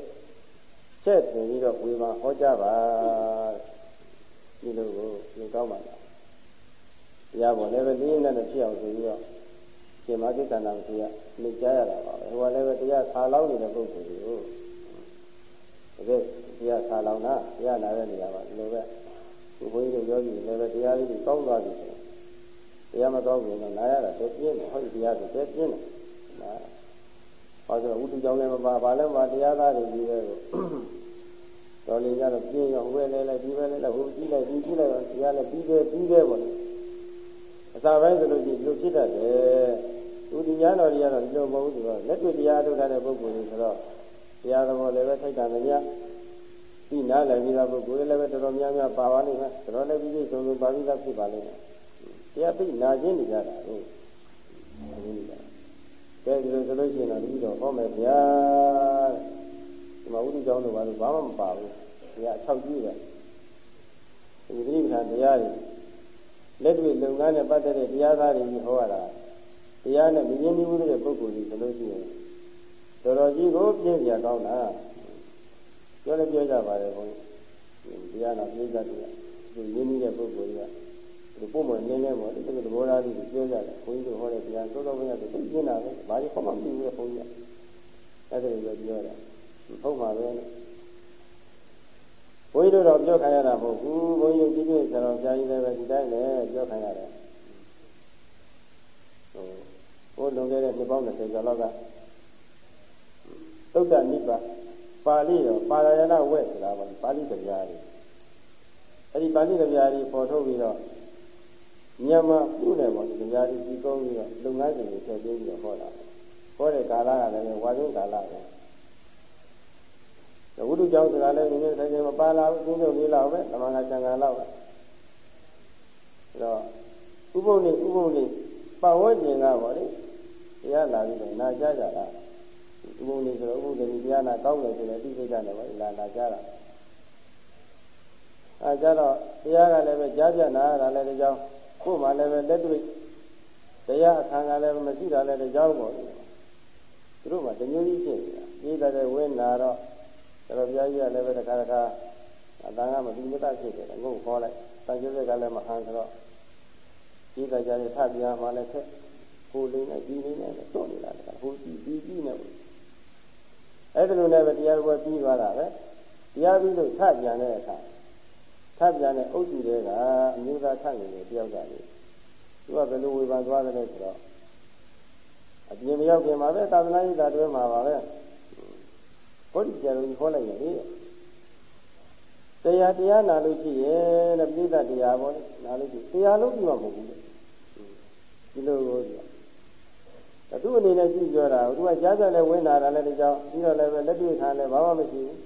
ချက်တင်ပြီးတော့ဝေဘာဟောကြားပါဒီလိုကိုယူကောင်းပါလားတရားပေါ်လည်းပဲလေးနဲ့နဲ့ဖြစ်အောင်ဆိုပြီးတော့ရှင်မကိစ္စနာမရှိရမိကြားရတာပါပဲဟိုကလည်းပဲတရားဆာလောင်းနေတဲ့ပုဂ္ဂိုလ်တွေကိုတကယ်တရားဆာလောင်းတာတရားနာတဲ့နေရာမှာဒီလိုပဲဒီဘုန်းကြီးတို့ယောဂီလည်းပဲတရားလေးတွေကောင်းသွားပြီဆိုတရားမကောင်းဘူးတော့နားရတာတပြင်းတယ်ဟုတ်တရားဆိုတပြင်းတယ်နားဟောဆိုဝိတုကြောင့်လည်းမပါဘာလည်းမပါတရားသားတွေကြီးပဲကို တော်လေးကြတော့ပြင်းရောဝဲလဲလဲဒီပဲလဲလဲဟိုကြည့်လိုက်ဒီကြည့်လိုက်တော့တရားလည်းပြီးတယ်ပြီးတယ်ပေါ့လေအစာပိုင်းဆိုလို့ရှိရင်ဒီလိုဖြစ်တတ်တယ်သူဒီညာတော်ကြီးကတော့ဒီလိုမဟုတ်ဘူးဆိုတော့လက်တွေ့တရားထုတ်တဲ့ပုဂ္ဂိုလ်တွေဆိုတော့တရားတော်လည်းပဲထိုက်တာမများဒီနားလည်းပြီးသားပုဂ္ဂိုလ်လည်းပဲတော်တော်များများပါပါလိမ့်မယ်တော်တော်လည်းပြီးပြီးဆုံးဆုံးပါပြီးသားဖြစ်ပါလိမ့်မယ်တရားသိနာချင်းနေကြတာဟုတ်ကဲဒီလိုဆိုလို့ရှိရင်တော့ဒီတော့ဟောမယ်ဗျာ ဒီမှာဥဒိကြောင့်တော့ဘာလို့ဘာမှမပါဘူးဒီကအထောက်ကြီးတယ်ဒီသတိပဋ္ဌာန်တရားတွေလက်တွေ့လုပ်ငန်းနဲ့ပတ်သက်တဲ့တရားသားတွေကြီးဟောရတာတရားနဲ့မရင်းနှီးမှုတဲ့ပုဂ္ဂိုလ်ကြီးဆိုလို့ရှိရင်တော်တော်ကြီးကိုပြည့်ပြကောင်းတာပြောလည်းပြောကြပါတယ်ဘုန်းကြီးတရားနာပြည့်ကြတယ်ဒီရင်းနှီးတဲ့ပုဂ္ဂိုလ်ကြီးကဒီပုံမှန်နည်းနည်းပေါ့ဒီလိုသဘောထားလေးကိုပြောကြတယ်ဘုန်းကြီးတို့ဟောတဲ့တရားသောတော်ဘုရားဆိုသိကျင်းတာပဲဘာလို့ခေါ်မှမသိဘူးလေဘုန်းကြီးကအဲ့ဒါလိုပြောတာ ဟုတ်ပါပဲဘုန်းကြီးတို့တော့ပြောခံရတာမဟုတ်ဘူးဘုန်းကြီးတို့ကြီးကြီးဆရာတော်ဆရာကြီးလည်းပဲဒီတိုင်းလည်းပြောခံရတယ်ဟိုဘုလွန်ခဲ့တဲ့နှစ်ပေါင်း20ကျော်လောက်ကသုဒ္ဓနိဗ္ဗာန်ပါဠိရောပါရယနာဝဲဆိုတာပါပါဠိတရားတွေအဲ့ဒီပါဠိတရားတွေပေါ်ထုတ်ပြီးတော့မြန်မာပြုတယ်ပေါ့ဒီတရားတွေဒီကုန်းပြီးတော့လုပ်ငန်းတွေထည့်သွင်းပြီးတော့ဟောတာဟောတဲ့ကာလကလည်းဝါရုံကာလပဲ ဝိတုကြောင့်စကားလည်းနည်းနည်းဆိုင်မပါလာဘူးသင်္ကြန်လေးလောက်ပဲဓမ္မငါသံဃာလောက်ပဲအဲတော့ဥပုပ်နေဥပုပ်နေပတ်ဝန်းကျင်ကပေါ့လေတရားလာပြီးတော့နာကြကြတာဥပုပ်နေဆိုတော့ဥပုပ်တွေတရားနာကောင်းတယ်ဆိုတော့ဒီစိတ်ကလည်းပေါ့လာလာကြတာအဲကြတော့တရားကလည်းပဲကြားပြနာတာလည်းဒီကြောင့်ကိုယ်မှလည်းပဲလက်တွေ့တရားအခါကလည်းမရှိတာလည်းတကြောင်းပေါ့သူတို့ကတမျိုးကြီးဖြစ်နေတာပြီးတဲ့ဝိနာတော့ တော်ဘုရားကြီးကလည်းပဲတခါတခါအတန်ကမပြီးမတတ်ဖြစ်တယ်ငု့ခေါ်လိုက်တန်ကျိုးကလည်းမဟန်ဆိုတော့ပြီးတဲ့ကြရင်ထပ်ပြန်မှလည်းခက်ကိုလေးနဲ့ဒီလေးနဲ့တွန့်နေတာကဟိုကြည့်ဒီကြည့်နေဘူးအဲ့ဒါလိုနဲ့ပဲတရားပွဲပြီးသွားတာပဲတရားပြီးလို့ထပ်ပြန်တဲ့အခါထပ်ပြန်တဲ့အုပ်စုတွေကအမျိုးသားထပ်နေတယ်တယောက်ကလေသူကဘယ်လိုဝေဖန်သွားတယ်လဲဆိုတော့အပြင်မရောက်ခင်မှာပဲသာသနာ့ရေးတာတွဲမှာပါပဲ ဘုရားကျတော်ကြီးဟောလိုက်ရတယ်တရားတရားနာလို့ရှိရဲ့တဲ့ပြိဿတရားပေါ့နာလို့ရှိတရားလုံးပြီးမှမဟုတ်ဘူးဒီလိုကိုသူ့အနေနဲ့ကြည့်ပြောတာသူကကြားကြလည်းဝင်လာတာလည်းဒီကြောင့်ပြီးတော့လည်းပဲလက်တွေ့ခံလည်းဘာမှမရှိဘူး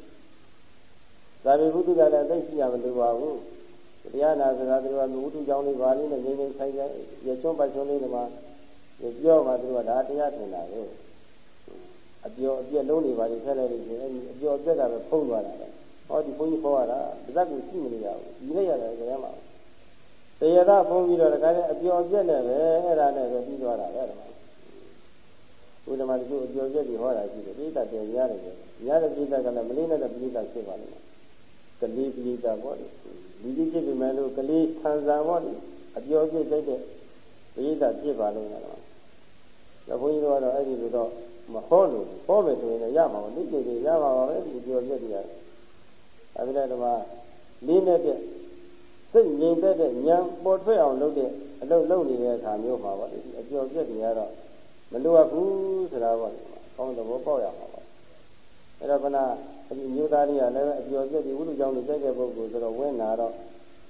သာဝေဘုဒ္ဓကလည်းသိရှိရမလို့ပါဘူးတရားနာစကားသူကဝုဒ္ဓကြောင့်လေးပါလေးနဲ့ငြိမ်ငြိမ်ဆိုင်ဆိုင်ရချွန်းပတ်ချွန်းလေးတွေမှာပြောမှသူကဒါတရားထင်တာပဲ အပြောအပြက်လုံးတွေပါလေဖက်လိုက်လို့ရှိရင်အဲဒီအပြောအပြက်ကပဲဖုံးသွားတာပဲဟောဒီဘုန်းကြီးခေါ်ရတာပါဇက်ကိုရှိမနေရဘူးဒီလိုက်ရတယ်ကြရမှာတရားသာဖုံးပြီးတော့တခါတည်းအပြောအပြက်နဲ့ပဲအဲ့ဒါနဲ့ပဲပြီးသွားတာပဲဒီမှာဘုရားမတချို့အပြောအပြက်တွေဟောတာရှိတယ်ပိဋကတယ်ရတယ်ပဲရတယ်ပိဋကကလည်းမလေးနဲ့ပိဋကဖြစ်ပါလိမ့်မယ်ကလေးပိဋကပေါ့လေဒီဒီဖြစ်ပြီမဲ့လို့ကလေးဆန်ဆန်ပေါ့လေအပြောအပြက်စိတ်တဲ့ပိဋကဖြစ်ပါလိမ့်မယ်တော့ဘုန်းကြီးတို့ကတော့အဲ့ဒီလိုတော့ မဟောလို့ဟောမယ်ဆိုရင်လည်းရမှာပါဒီကြိမ်ရပါပါပဲဒီပြောပြတယ်အဲဒီတော့ဒီမှာလေးနဲ့တဲ့စိတ်ငြိမ်သက်တဲ့ဉာဏ်ပေါ်ထွက်အောင်လုပ်တဲ့အလုပ်လုပ်နေတဲ့အခါမျိုးမှာပေါ့ဒီအကျော်ပြက်တွေကတော့မလိုအပ်ဘူးဆိုတာပေါ့ဒီမှာကောင်းတဲ့ဘောပေါက်ရမှာပါအဲ့တော့ခဏဒီမျိုးသားလေးကလည်းအကျော်ပြက်တွေဝိလူကြောင့်နေကြိုက်တဲ့ပုဂ္ဂိုလ်ဆိုတော့ဝင်လာတော့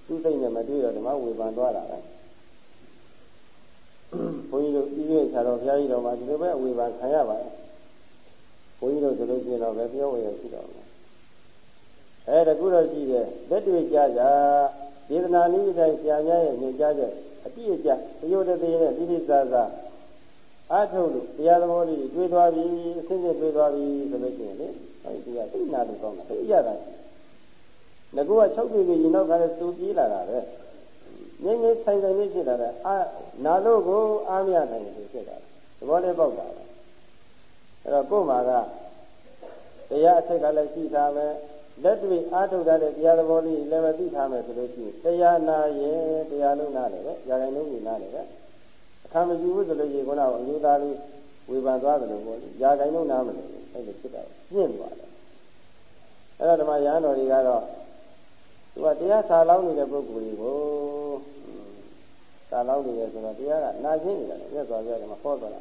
သူ့စိတ်နဲ့မတွေ့တော့ဒီမှာဝေဖန်သွားတာပဲ ဘုန်းကြီးတို့ပြီးခဲ့ခြားတော်ဘုရားကြီးတော်မှာဒီလိုပဲအဝေဖန်ခံရပါတယ်ဘုန်းကြီးတို့ဆိုလို့ရှိရင်တော့ပဲပြောဝေရရှိတော်မယ်အဲတကူတော့ရှိတယ်လက်တွေ့ကြကြဒေသနာနည်းတိုင်းဆရာများရဲ့ညွှန်ကြားချက်အပြည့်အကျသယောတသေးနဲ့တိတိကျကျအားထုတ်လို့တရားသဘောလေးတွေးသွားပြီအစစ်စစ်တွေးသွားပြီဆိုလို့ရှိရင်လေအဲဒီကသိနာလို့ကောင်းတာသိရတာငါက6ပြည်ပြည်နောက်ကလည်းသူပြေးလာတာပဲ ငိမ့်ငိမ့်ဆိုင်ဆိုင်လေးဖြစ်လာတယ်အာနာလို့ကိုအားမရနိုင်ဘူးဖြစ်တာသဘောလေးပေါက်တာပဲအဲ့တော့ကို့မှာကတရားအထက်ကလည်းရှိထားမယ်လက်တွေ့အားထုတ်တဲ့တရားသဘောလေးလည်းမသိထားမယ်ဆိုလို့ရှိရင်တရားနာရင်တရားလုံးနာတယ်ပဲຢာကိုင်းလုံးကြီးနာတယ်ပဲအခါမယူဘူးဆိုလို့ရှိရင်ခုနကအမျိုးသားလေးဝေဖန်သွားတယ်လို့ပေါ့လေຢာကိုင်းလုံးနာမလို့အဲ့လိုဖြစ်တာပြင့်သွားတယ်အဲ့တော့ဓမ္မရဟန်းတော်တွေကတော့ သူကတရားစာလောင်းနေတဲ့ပုဂ္ဂိုလ်တွေကိုစာလောင်းနေတယ်ဆိုတော့တရားကနာရှင်းနေတယ်မြတ်စွာဘုရားကမဟောသွားတာ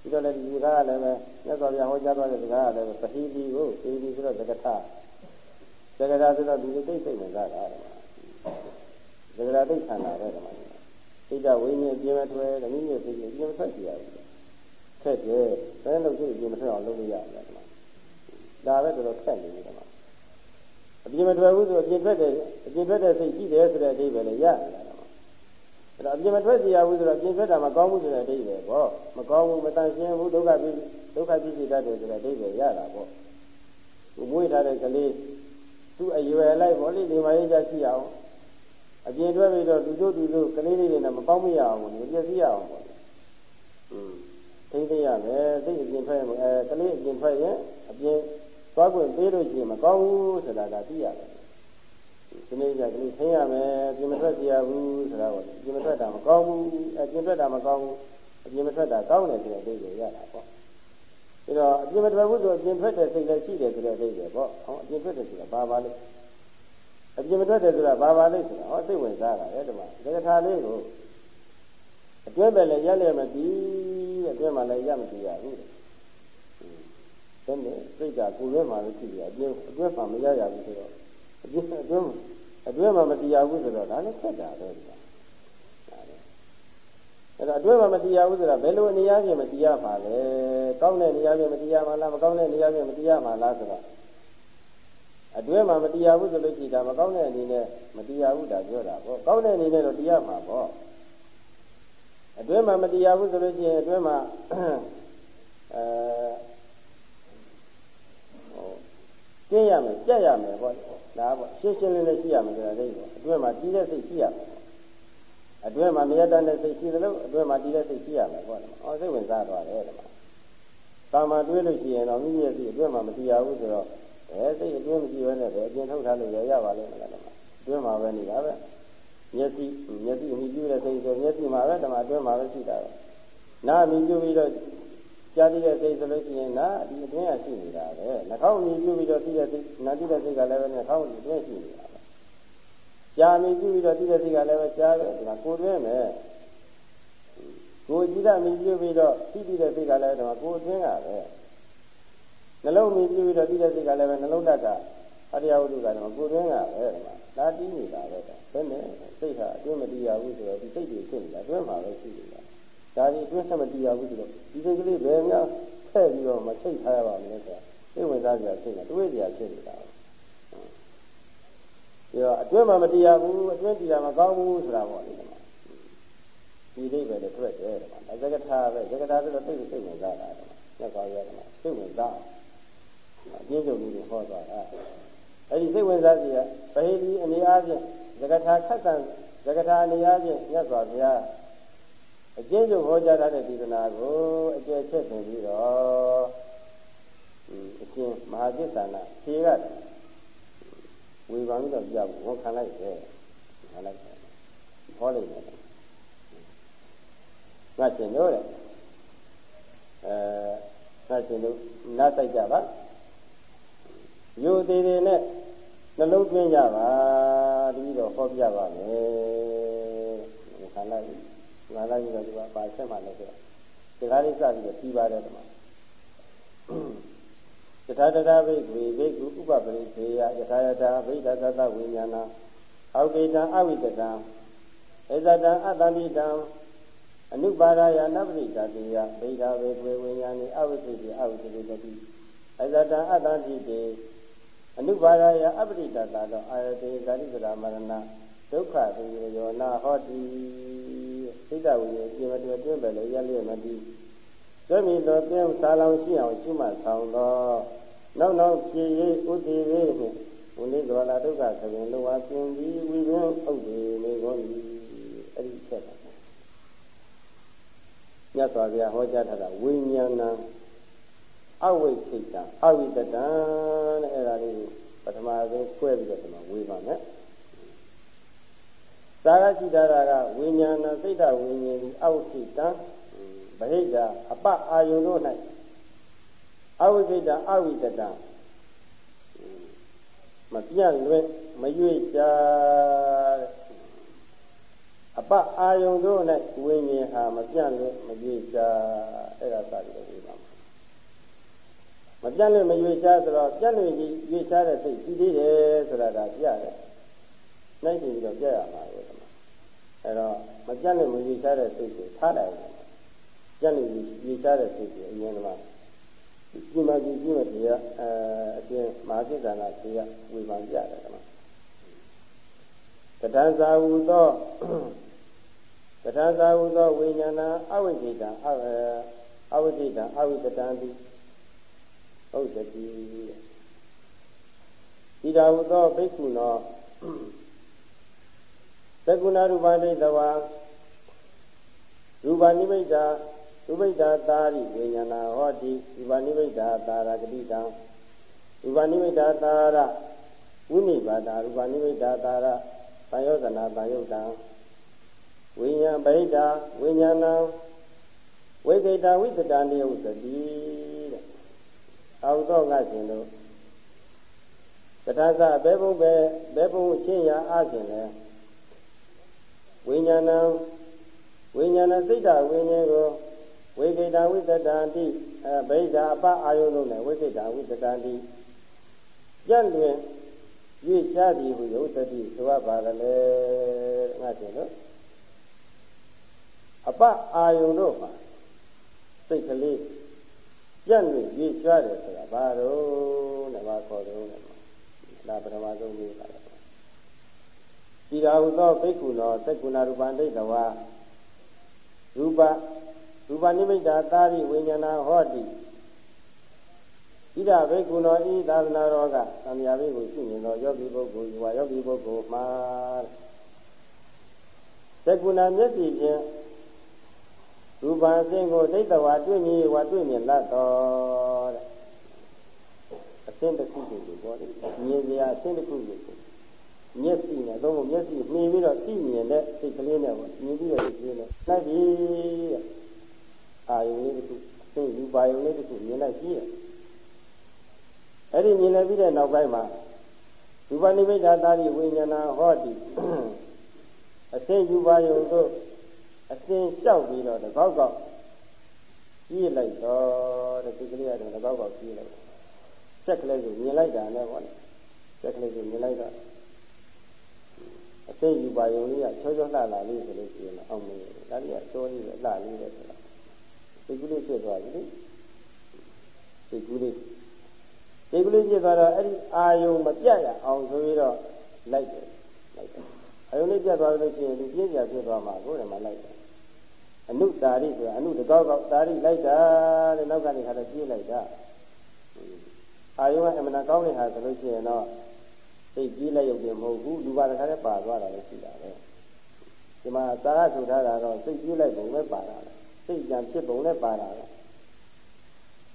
ပြီးတော့လည်းဒီစကားကလည်းပဲမြတ်စွာဘုရားဟောကြားသွားတဲ့စကားကလည်းပတိတိကိုပတိတိဆိုတော့သကထသကထဆိုတော့ဒီသိသိသိနေကြတာသကထသိခံတာတဲ့ဓမ္မစိတ်တဝိညာဉ်ပြင်မထွဲဓမ္မညစိတ်ပြင်မထွက်ကြရဘူးခက်တယ်ဘယ်လိုစိတ်ပြင်မထွက်အောင်လုပ်လို့ရလဲဓမ္မဒါပဲတော်တော်ခက်နေတယ်ဓမ္မ အပြင်မထွက်ဘူးဆိုအပြင်ထွက်တယ်အပြင်ထွက်တဲ့စိတ်ရှိတယ်ဆိုတဲ့အဓိပ္ပာယ်လည်းရတယ်အဲ့တော့အပြင်မထွက်စီရဘူးဆိုတော့အပြင်ထွက်တာမကောင်းဘူးဆိုတဲ့အဓိပ္ပာယ်ပေါ့မကောင်းဘူးမတန်ရှင်းဘူးဒုက္ခပြီးဒုက္ခပြီးစီတတ်တယ်ဆိုတဲ့အဓိပ္ပာယ်ရတာပေါ့သူမွေးထားတဲ့ကလေးသူ့အရွယ်လိုက်ပေါ့လေဒီမှာရေးချရှိအောင်အပြင်ထွက်ပြီးတော့သူတို့သူတို့ကလေးလေးတွေနဲ့မပေါင်းမရအောင်ဘူးမပြည့်စည်ရအောင်ပေါ့อืมသိသိရမယ်သိအပြင်ထွက်ရင်အဲကလေးအပြင်ထွက်ရင်အပြင် သွားခွင့်ပေးလို့ရှိရင်မကောင်းဘူးဆိုတာကသိရတယ်ဒီနေ့ကကလေးသိရမယ်ပြင်မထွက်ကြရဘူးဆိုတာပေါ့ပြင်မထွက်တာမကောင်းဘူးအပြင်ထွက်တာမကောင်းဘူးအပြင်မထွက်တာကောင်းတယ်ဆိုတဲ့အဓိပ္ပာယ်ရတာပေါ့ဒါတော့အပြင်မထွက်ဘူးဆိုအပြင်ထွက်တဲ့စိတ်လည်းရှိတယ်ဆိုတဲ့အဓိပ္ပာယ်ပေါ့ဟောအပြင်ထွက်တယ်ဆိုတာဘာပါလဲအပြင်မထွက်တယ်ဆိုတာဘာပါလဲဆိုတာဟောသိဝင်စားတာလေဒီမှာဒီကထာလေးကိုအတွဲပဲလည်းရလည်းမပြီးတဲ့အတွဲမှလည်းရမပြီးရဘူးတဲ့ ဘယ်နဲ့စိတ်ကကိုယ်ထဲမှာလည်းရှိတယ်အပြင်အတွဲမှမရရဘူးဆိုတော့အပြင်အတွဲအတွဲမှမတရားဘူးဆိုတော့ဒါလည်းဆက်တာပဲဒီကအဲ့တော့အတွဲမှာမတရားဘူးဆိုတာဘယ်လိုအနေအချင်းမတရားပါလဲကောင်းတဲ့နေရာချင်းမတရားမှလားမကောင်းတဲ့နေရာချင်းမတရားမှလားဆိုတော့အတွဲမှာမတရားဘူးဆိုလို့ရှိတာမကောင်းတဲ့အနေနဲ့မတရားဘူးဒါပြောတာပေါ့ကောင်းတဲ့အနေနဲ့တော့တရားမှာပေါ့အတွဲမှာမတရားဘူးဆိုလို့ရှိရင်အတွဲမှာအဲ ဟိုကျင့်ရမယ်ကြက်ရမယ်ပေါ့ဒါပေါ့ရှင်းရှင်းလင်းလင်းရှိရမယ်ဆိုတာလေးပေါ့အတွဲမှာတီးတဲ့စိတ်ရှိရမယ်အတွင်းမှာမရတတ်တဲ့စိတ်ရှိသလိုအတွင်းမှာတည်တဲ့စိတ်ရှိရမယ်ပေါ့။အော်စိတ်ဝင်စားသွားတယ်ဒီမှာ။တာမန်တွေးလို့ရှိရင်တော့မိမိရဲ့စိတ်အတွင်းမှာမတည်ရဘူးဆိုတော့အဲစိတ်အတွင်းမရှိဘဲနဲ့ပဲအပြင်ထုတ်ထားလို့ရရပါလိမ့်မယ်ဒီမှာ။အတွင်းမှာပဲနေတာပဲ။မျက်စိမျက်စိအမိပြုတဲ့စိတ်ဆိုမျက်စိမှာပဲဒီမှာအတွင်းမှာပဲရှိတာပဲ။နားအမိပြုပြီးတော့ ကြားသိတဲ့စိတ်ဆိုလို့ရှိရင်နားဒီအတွင်းကရှိနေတာပဲ။နှာခေါင်းအမိပြုပြီးတော့သိတဲ့စိတ်နားသိတဲ့စိတ်ကလည်းပဲနှာခေါင်းအတွင်းရှိနေတာကြာမီပြုပြီးတော့တိတဲ့စိတ်ကလည်းပဲကြားတယ်ဒီမှာကိုတွင်းမယ်ကိုကြည်ရမီပြုပြီးတော့တိတိတဲ့စိတ်ကလည်းဒီမှာကိုတွင်းကပဲနှလုံးမီပြုပြီးတော့တိတဲ့စိတ်ကလည်းပဲနှလုံးဓာတ်ကအရိယဝတ္ထုကဒီမှာကိုတွင်းကပဲဒီမှာဒါတီးနေတာပဲဘယ်နဲ့စိတ်ဟာအတွင်းမတရားဘူးဆိုတော့ဒီစိတ်တွေဖြစ်နေတာအတွင်းမှာပဲရှိနေတာ ဒါဒီအတွင်းဆက်မတရားဘူးဆိုတော့ဒီစိတ်ကလေးဘယ်များဖဲ့ပြီးတော့မချိတ်ထားရပါမလဲဆိုတာစိတ်ဝင်စားကြစိတ်ကတွေးကြဖြစ်နေတာပြီးတော့အတွင်းမှာမတရားဘူးအတွင်းတရားမကောင်းဘူးဆိုတာပေါ့လေဒီအိဗယ်တွေထွက်တယ်တဲ့မှာဇဂထာပဲဇဂထာဆိုတော့သိသိဝင်စားတာတဲ့လက်ကောင်းရတယ်မှာသိဝင်စားအပြင်းစုံကြီးကိုဟောသွားတာအဲ့ဒီစိတ်ဝင်စားစီကဗဟိတိအနေအားဖြင့်ဇဂထာခတ်တန်ဇဂထာအနေအားဖြင့်မြတ်စွာဘုရား အကျဉ်းချုပ်ဟောကြားထားတဲ့ဒီသနာကိုအကျယ်ချက်သင်ပြီးတော့အရှင်မဟာจิตသနာဖြေကဝေဘာပြီးတော့ပြဖို့ဝန်ခံလိုက်တယ်ခံလိုက်တယ်ဟောလိုက်တယ်ငါရှင်တို့တဲ့အဲငါရှင်တို့နားတိုက်ကြပါယူသေးသေးနဲ့နှလုံးသွင်းကြပါတတိတော့ဟောပြပါမယ်ခံလိုက် ငါလိုက်ပြီးတော့ဒီကပါဆက်မှလည်းဆိုဒီကားလေးစပြီးတော့ပြီးပါတယ်ဒီမှာယထာတတာဘိက္ခေဘိက္ခုဥပပရိသေယယထာယတာဘိဒသတဝိညာဏအောက်ကေတံအဝိတတံဧဇတံအတ္တမိတံအနုပါဒယနပရိတတေယဘိဓာဘေကွေဝိညာဏိအဝိသေတိအဝိသေတိတိဧဇတံအတ္တတိတေအနုပါဒယအပရိတတာသောအာယတေဇာတိစရာမရဏဒုက္ခသေယောနာဟောတိ သိတဝိယေပြမတေတွင်ပဲလေရလျက်မတိဇမိတော်ကင်းစာလောင်ရှိအောင်ရှိမှဆောင်သောနောက်နောက်ဖြည့်ရေးဥတည်ရေးနှင့်ဝိနိဒေါလာဒုက္ခသဘင်လောဝပြင်းပြီးဝိပင်းဥဒေနေကုန်၏အဲ့ဒီချက်ပါမြတ်စွာဘုရားဟောကြားထားတာဝိညာဏံအဝိခိတံအဝိတတံတဲ့အဲ့ဒါလေးကိုပထမဆုံးခွဲပြီးတော့ဒီမှာဝေပါမယ် သာရရှိတာကဝိညာဏစိတ်တဝိညာဉ်ဒီအဝိခိတံဗဟိတအပအာယုန်တို့၌အဝိကိတအဝိတတမပြန့်လွဲမရွေ့ကြတဲ့အပအာယုန်တို့၌ဝိညာဉ်ဟာမပြန့်လွဲမရွေ့ကြအဲ့ဒါသာပြီးတော့ဒီမှာမပြန့်လွဲမရွေ့ကြဆိုတော့ပြန့်လွဲရွေ့ကြတဲ့စိတ်ကြီးသေးတယ်ဆိုတာဒါပြတယ်နိုင်ပြီးတော့ပြရမှာပဲ အဲ့တော့မပြန့်လွဲမရွေ့ကြတဲ့စိတ်ကိုထားလိုက်ပြန့်လွဲရွေ့ကြတဲ့စိတ်ကိုအရင်ကဒီမှာဒီကြီးမဲ့တရားအဲအပြင်မဟာစိတ္တနာတရားဝေဘာပြတယ်ကမှာတထဇာဟုသောတထဇာဟုသောဝိညာဏအဝိဇ္ဇတံအဝိဇ္ဇတံအဝိတတံတိဟုတ်တတိဤတာဟုသောဘိက္ခုနော သက္ကုဏရူပဒိတဝါရူပနိမိတ်တာဥပိ္ပဒါသာရိဝိညာဏဟောတိဥပနိမိတ်တာသာရဂတိတံဥပနိမိတ်တာသာရဝိနိဘာတာဥပနိမိတ်တာသာရသံယောဇနာသံယုတ်တံဝိညာပရိဒာဝိညာဏံဝိကိတာဝိသတံနိဥသတိတဲ့အောက်တော့ငါရှင်တို့တထာသဘဲဘုံပဲဘဲဘုံချင်းရာအရှင်လဲ ဝိညာဏံဝိညာဏစိတ်တဝိညာဉ်ကိုဝိကိတာဝိတတံတိအဲဗိဓာအပအာယုလုံးနဲ့ဝိကိတာဝိတတံတိပြန့်လွင်ရွေ့ချသည်ဟုယုတ်တတိဆိုရပါလေငါတင်လို့အပအာယုတို့မှာစိတ်ကလေးပြန့်လွင်ရွေ့ချတယ်ဆိုတာဘာလို့လဲဘာခေါ်တယ်လဲဒါပထမဆုံးမေးပါလေ ဒီရာဟုသောဘိက္ခုနောသက္ကုဏရူပံဒိဋ္ဌဝါရူပရူပနိမိတ်တာသာရိဝိညာဏဟောတိဣဒဘိကုဏောဤသာသနာတော်ကသံဃာဘိကိုရှိနေသောယောဂီပုဂ္ဂိုလ်ယူဝါယောဂီပုဂ္ဂိုလ်မှာသက္ကုဏမျက်စိဖြင့်ရူပံအစဉ်ကိုဒိဋ္ဌဝါတွေ့မြင်ဝါတွေ့မြင်လတ်တော်တဲ့အစဉ်တစ်ခုကိုပေါ်တယ်မြင်စရာအစဉ်တစ်ခုကို မျက်စိနဲ့သုံးဖို့မျက်စိမြင်ပြီးတော့သိမြင်တဲ့စိတ်ကလေးနဲ့ပေါ့မြင်ပြီးတော့စိတ်ကလေးနဲ့လိုက်ပြီတဲ့အာယုလေးတစ်ခုအစဉ်ယူပါယုလေးတစ်ခုမြင်လိုက်ကြည့်ရအဲ့ဒီမြင်လိုက်ပြီးတဲ့နောက်ပိုင်းမှာရူပနိမိတ်တာတိဝိညာဏဟောတိအစဉ်ယူပါယုတို့အစဉ်လျှောက်ပြီးတော့တကောက်ကောက်ကြည့်လိုက်တော့တဲ့ဒီကလေးကတော့တကောက်ကောက်ကြည့်လိုက်ဆက်ကလေးကိုမြင်လိုက်တာနဲ့ပေါ့လေဆက်ကလေးကိုမြင်လိုက်တော့အ စိတ်ယူပါယုံလေးကချောချောလှလာလေးဆိုလို့ရှိရင်အောင်မေးဒါလေးကချောလေးပဲလှလေးပဲဆိုတာစိတ်ကူးလေးဖြစ်သွားပြီလေစိတ်ကူးလေးစိတ်ကူးလေးဖြစ်သွားတော့အဲ့ဒီအာယုံမပြတ်ရအောင်ဆိုပြီးတော့လိုက်တယ်လိုက်တယ်အာယုံလေးပြတ်သွားလို့ရှိရင်ဒီပြည့်ပြဖြစ်သွားမှာကိုယ်လည်းမလိုက်တယ်အနုတာရိဆိုတာအနုတကောက်ကောက်တာရိလိုက်တာတဲ့နောက်ကနေခါတော့ပြေးလိုက်တာအာယုံကအမှန်ကောင်းတဲ့ဟာဆိုလို့ရှိရင်တော့ စိတ်ကြီးလက်ရုပ်တွေမဟုတ်ဘူးလူပါတစ်ခါတည်းပါသွားတာလည်းရှိတာပဲဒီမှာသာရဆိုထားတာတော့စိတ်ကြီးလိုက်ပုံနဲ့ပါတာလေစိတ်ကြံဖြစ်ပုံနဲ့ပါတာလေ